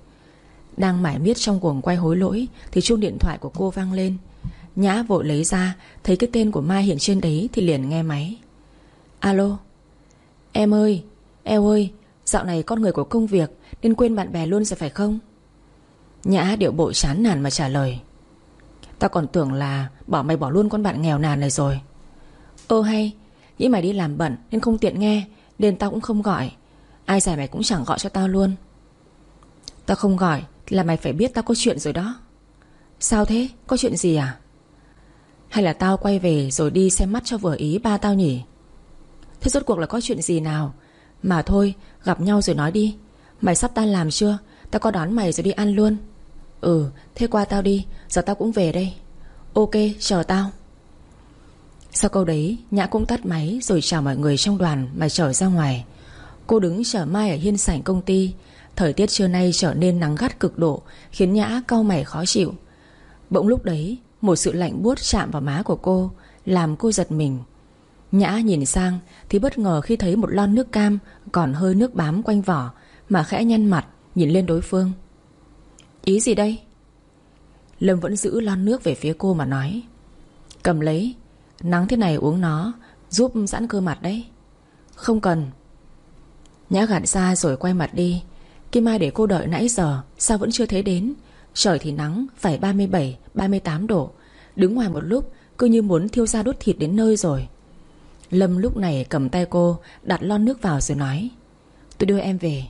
Đang mải miết trong cuồng quay hối lỗi, Thì chuông điện thoại của cô vang lên. Nhã vội lấy ra, Thấy cái tên của Mai hiện trên đấy Thì liền nghe máy. Alo. Em ơi, Eo ơi, Dạo này con người của công việc, Nên quên bạn bè luôn rồi phải không? Nhã điệu bộ chán nản mà trả lời. Tao còn tưởng là Bỏ mày bỏ luôn con bạn nghèo nàn này rồi. Ơ hay, Nghĩ mày đi làm bận nên không tiện nghe, Nên tao cũng không gọi. Ai giải mày cũng chẳng gọi cho tao luôn. Tao không gọi là mày phải biết tao có chuyện rồi đó. Sao thế? Có chuyện gì à? Hay là tao quay về rồi đi xem mắt cho vừa ý ba tao nhỉ? Thế rốt cuộc là có chuyện gì nào? Mà thôi, gặp nhau rồi nói đi. Mày sắp tan làm chưa? Tao có đón mày rồi đi ăn luôn. Ừ thế qua tao đi, Giờ tao cũng về đây. Ok, chờ tao. Sau câu đấy, Nhã cũng tắt máy Rồi chào mọi người trong đoàn mà trở ra ngoài. Cô đứng chờ Mai ở hiên sảnh công ty. Thời tiết trưa nay trở nên nắng gắt cực độ, Khiến Nhã cau mày khó chịu. Bỗng lúc đấy, Một sự lạnh buốt chạm vào má của cô, Làm cô giật mình. Nhã nhìn sang Thì bất ngờ khi thấy một lon nước cam Còn hơi nước bám quanh vỏ Mà khẽ nhăn mặt Nhìn lên đối phương. Ý gì đây? Lâm vẫn giữ lon nước về phía cô mà nói. Cầm lấy Nắng thế này uống nó Giúp giãn cơ mặt đấy. Không cần. Nhã gạt ra rồi quay mặt đi. Kim Mai để cô đợi nãy giờ Sao vẫn chưa thấy đến? Trời thì nắng phải 37, 38 độ. Đứng ngoài một lúc Cứ như muốn thiêu ra đốt thịt đến nơi rồi. Lâm lúc này cầm tay cô Đặt lon nước vào rồi nói. Tôi đưa em về.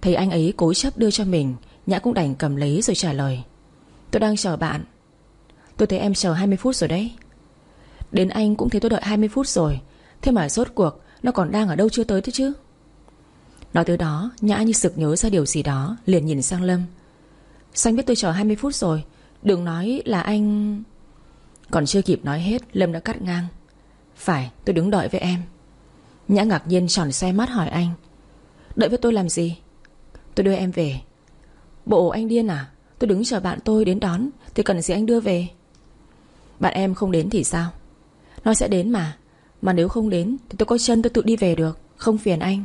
Thấy anh ấy cố chấp đưa cho mình Nhã cũng đành cầm lấy rồi trả lời. Tôi đang chờ bạn. Tôi thấy em chờ 20 phút rồi đấy. Đến anh cũng thấy tôi đợi 20 phút rồi. Thế mà rốt cuộc, Nó còn đang ở đâu chưa tới thế chứ? Nói tới đó, Nhã như sực nhớ ra điều gì đó, Liền nhìn sang Lâm. Sao anh biết tôi chờ 20 phút rồi? Đừng nói là anh Còn chưa kịp nói hết, Lâm đã cắt ngang. Phải, tôi đứng đợi với em. Nhã ngạc nhiên tròn xe mắt hỏi anh. Đợi với tôi làm gì? Tôi đưa em về. Bộ anh điên à Tôi đứng chờ bạn tôi đến đón Thì cần gì anh đưa về? Bạn em không đến thì sao? Nó sẽ đến mà Mà nếu không đến thì tôi có chân tôi tự đi về được, Không phiền anh.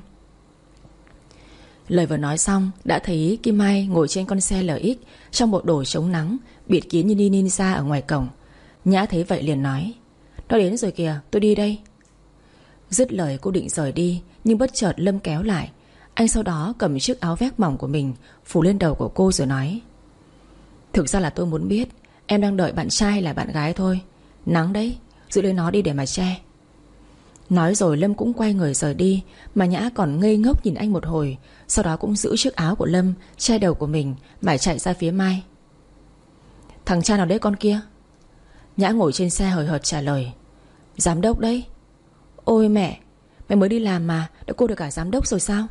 Lời vừa nói xong, Đã thấy Kim Mai ngồi trên con xe LX Trong bộ đồ chống nắng, Bịt kín như đi ninja ở ngoài cổng. Nhã thấy vậy liền nói, Nó đến rồi kìa, tôi đi đây. Dứt lời cô định rời đi, Nhưng bất chợt Lâm kéo lại anh sau đó cầm chiếc áo vét mỏng của mình, Phủ lên đầu của cô rồi nói, Thực ra là tôi muốn biết, Em đang đợi bạn trai hay là bạn gái thôi. Nắng đấy, Giữ lấy nó đi để mà che. Nói rồi Lâm cũng quay người rời đi, Mà Nhã còn ngây ngốc nhìn anh một hồi, Sau đó cũng giữ chiếc áo của Lâm, Che đầu của mình, Mà chạy ra phía Mai. Thằng cha nào đấy con kia? Nhã ngồi trên xe hời hợt trả lời, Giám đốc đấy. Ôi mẹ Mẹ mới đi làm mà, Đã cô được cả giám đốc rồi sao?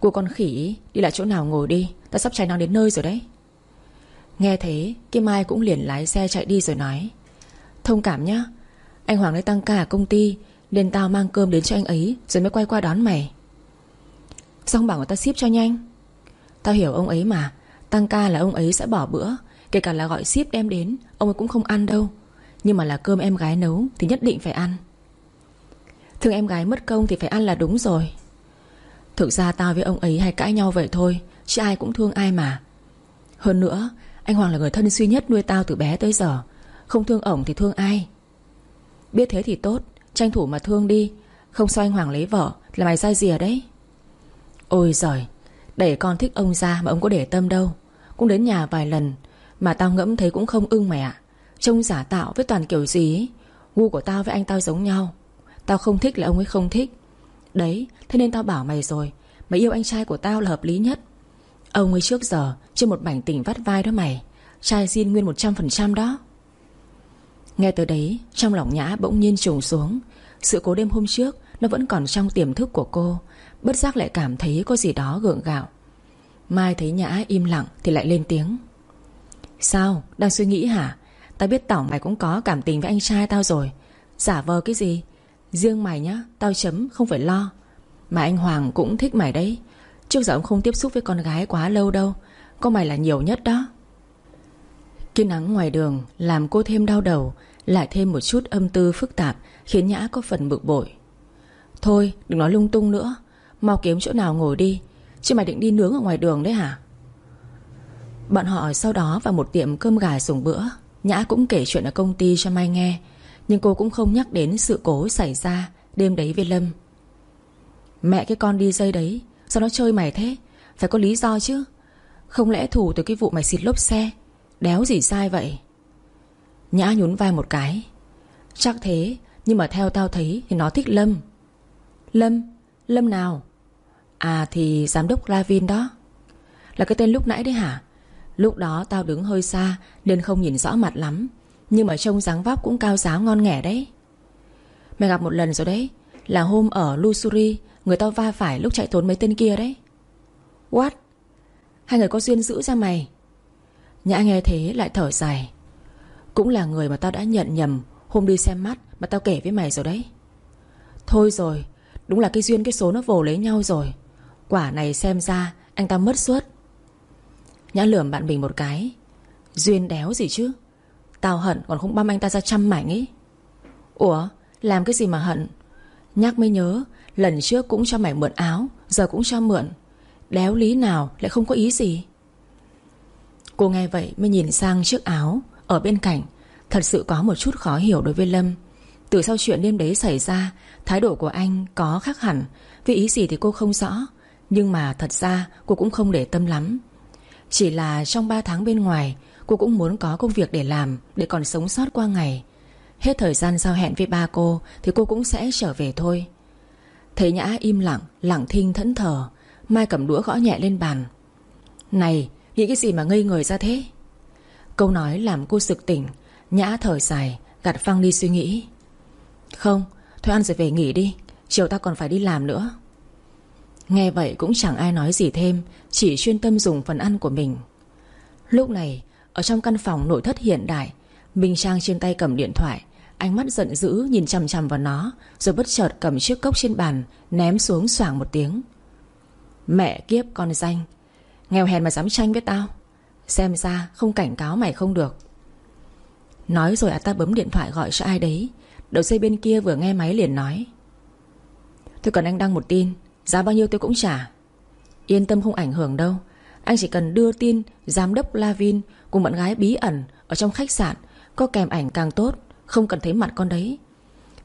Cô con khỉ, Đi lại chỗ nào ngồi đi, Ta sắp cháy nắng đến nơi rồi đấy. Nghe thế, Kim Mai cũng liền lái xe chạy đi rồi nói, Thông cảm nhá, Anh Hoàng đã tăng ca ở công ty, Nên tao mang cơm đến cho anh ấy, Rồi mới quay qua đón mày. Xong bảo người ta ship cho nhanh. Tao hiểu ông ấy mà, Tăng ca là ông ấy sẽ bỏ bữa, Kể cả là gọi ship đem đến, Ông ấy cũng không ăn đâu. Nhưng mà là cơm em gái nấu Thì nhất định phải ăn. Thương em gái mất công thì phải ăn là đúng rồi. Thực ra tao với ông ấy hay cãi nhau vậy thôi, Chứ ai cũng thương ai mà. Hơn nữa, Anh Hoàng là người thân duy nhất nuôi tao từ bé tới giờ. Không thương ổng thì thương ai? Biết thế thì tốt, Tranh thủ mà thương đi. Không sao anh Hoàng lấy vợ, Là mày sai rìa đấy. Ôi giời, Để con thích ông ra mà ông có để tâm đâu. Cũng đến nhà vài lần, Mà tao ngẫm thấy cũng không ưng mày ạ. Trông giả tạo với toàn kiểu gì ấy. Gu của tao với anh tao giống nhau. Tao không thích là ông ấy không thích. Đấy, thế nên tao bảo mày rồi, Mày yêu anh trai của tao là hợp lý nhất. Ông ấy trước giờ Chưa một mảnh tình vắt vai đó mày, Trai xin nguyên 100% đó. Nghe tới đấy, Trong lòng Nhã bỗng nhiên trùng xuống. Sự cố đêm hôm trước, Nó vẫn còn trong tiềm thức của cô, Bất giác lại cảm thấy có gì đó gượng gạo. Mai thấy Nhã im lặng Thì lại lên tiếng. Sao, đang suy nghĩ hả? Tao biết tổng mày cũng có cảm tình với anh trai tao rồi. Giả vờ cái gì? Riêng mày nhá, Tao chấm, không phải lo. Mà anh Hoàng cũng thích mày đấy. Trước giờ ông không tiếp xúc với con gái quá lâu đâu. Có mày là nhiều nhất đó. Cái nắng ngoài đường Làm cô thêm đau đầu, Lại thêm một chút âm tư phức tạp, Khiến Nhã có phần bực bội. Thôi, đừng nói lung tung nữa. Mau kiếm chỗ nào ngồi đi. Chứ mày định đi nướng ở ngoài đường đấy hả? Bọn họ sau đó vào một tiệm cơm gà dùng bữa. Nhã cũng kể chuyện ở công ty cho Mai nghe. Nhưng cô cũng không nhắc đến sự cố xảy ra Đêm đấy với Lâm. Mẹ cái con đi dây đấy, Sao nó chơi mày thế? Phải có lý do chứ. Không lẽ thủ từ cái vụ mày xịt lốp xe, Đéo gì sai vậy? Nhã nhún vai một cái. Chắc thế, Nhưng mà theo tao thấy thì nó thích Lâm. Lâm Lâm nào? À thì giám đốc Lavin đó. Là cái tên lúc nãy đấy hả? Lúc đó tao đứng hơi xa Nên không nhìn rõ mặt lắm. Nhưng mà trông dáng vóc cũng cao giáo ngon nghẻ đấy. Mày gặp một lần rồi đấy, Là hôm ở Lusuri, Người tao va phải lúc chạy trốn mấy tên kia đấy. What? Hai người có duyên giữ ra mày? Nhã nghe thế lại thở dài. Cũng là người mà tao đã nhận nhầm Hôm đi xem mắt mà tao kể với mày rồi đấy. Thôi rồi, Đúng là cái duyên cái số nó vồ lấy nhau rồi. Quả này xem ra Anh ta mất suốt Nhã lườm bạn mình một cái. Duyên đéo gì chứ? Tao hận, còn không băm anh ta ra trăm mảnh ấy Ủa, làm cái gì mà hận? Nhắc mới nhớ, Lần trước cũng cho mày mượn áo, Giờ cũng cho mượn. Đéo lý nào lại không có ý gì? Cô nghe vậy mới nhìn sang chiếc áo Ở bên cạnh. Thật sự có một chút khó hiểu đối với Lâm. Từ sau chuyện đêm đấy xảy ra, Thái độ của anh có khác hẳn. Vì ý gì thì cô không rõ, Nhưng mà thật ra cô cũng không để tâm lắm. Chỉ là trong 3 tháng bên ngoài Cô cũng muốn có công việc để làm Để còn sống sót qua ngày. Hết thời gian giao hẹn với ba cô Thì cô cũng sẽ trở về thôi. Thấy Nhã im lặng, lặng thinh thẫn thờ. Mai cầm đũa gõ nhẹ lên bàn. Này, nghĩ cái gì mà ngây người ra thế? Câu nói làm cô sực tỉnh. Nhã thở dài Gạt phăng đi suy nghĩ. Không, thôi ăn rồi về nghỉ đi. Chiều ta còn phải đi làm nữa. Nghe vậy cũng chẳng ai nói gì thêm Chỉ chuyên tâm dùng phần ăn của mình. Lúc này ở trong căn phòng nội thất hiện đại, Minh Trang trên tay cầm điện thoại, Ánh mắt giận dữ nhìn chằm chằm vào nó, Rồi bất chợt cầm chiếc cốc trên bàn, Ném xuống xoảng một tiếng. Mẹ kiếp, con danh, Nghèo hèn mà dám tranh với tao. Xem ra không cảnh cáo mày không được. Nói rồi à ta bấm điện thoại gọi cho ai đấy. Đầu dây bên kia vừa nghe máy liền nói. Tôi cần anh đăng một tin, Giá bao nhiêu tôi cũng trả. Yên tâm không ảnh hưởng đâu. Anh chỉ cần đưa tin Giám đốc Lavin Cùng bạn gái bí ẩn Ở trong khách sạn Có kèm ảnh càng tốt, Không cần thấy mặt con đấy.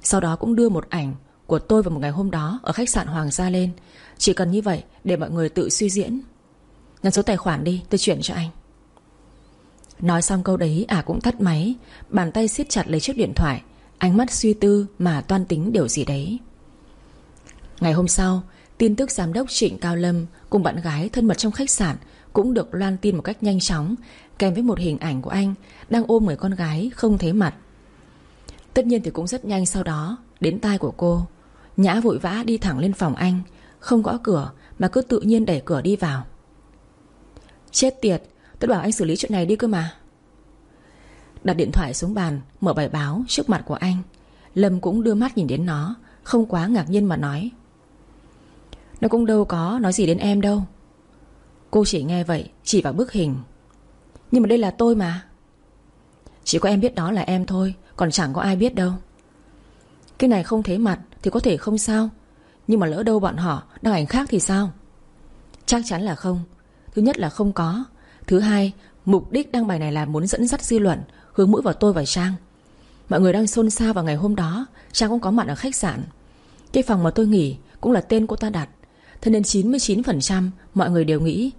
Sau đó cũng đưa một ảnh Của tôi vào một ngày hôm đó Ở khách sạn Hoàng gia lên. Chỉ cần như vậy để mọi người tự suy diễn. Nhắn số tài khoản đi, tôi chuyển cho anh. Nói xong câu đấy à cũng tắt máy, Bàn tay siết chặt lấy chiếc điện thoại, Ánh mắt suy tư mà toan tính điều gì đấy. Ngày hôm sau Tin tức giám đốc Trịnh Cao Lâm Cùng bạn gái thân mật trong khách sạn Cũng được loan tin một cách nhanh chóng, Kèm với một hình ảnh của anh Đang ôm người con gái không thấy mặt. Tất nhiên thì cũng rất nhanh sau đó, Đến tai của cô, Nhã vội vã đi thẳng lên phòng anh, Không gõ cửa mà cứ tự nhiên đẩy cửa đi vào. Chết tiệt, Tôi bảo anh xử lý chuyện này đi cơ mà. Đặt điện thoại xuống bàn, Mở bài báo trước mặt của anh. Lâm cũng đưa mắt nhìn đến nó, Không quá ngạc nhiên mà nói nó cũng đâu có nói gì đến em đâu. Cô chỉ nghe vậy, Chỉ vào bức hình. Nhưng mà đây là tôi mà. Chỉ có em biết đó là em thôi, Còn chẳng có ai biết đâu. Cái này không thấy mặt thì có thể không sao, Nhưng mà lỡ đâu bọn họ đăng ảnh khác thì sao? Chắc chắn là không. Thứ nhất là không có. Thứ hai, Mục đích đăng bài này là muốn dẫn dắt dư luận, Hướng mũi vào tôi và Trang. Mọi người đang xôn xao vào ngày hôm đó, Trang cũng có mặt ở khách sạn. Cái phòng mà tôi nghỉ cũng là tên cô ta đặt Thế nên 99% mọi người đều nghĩ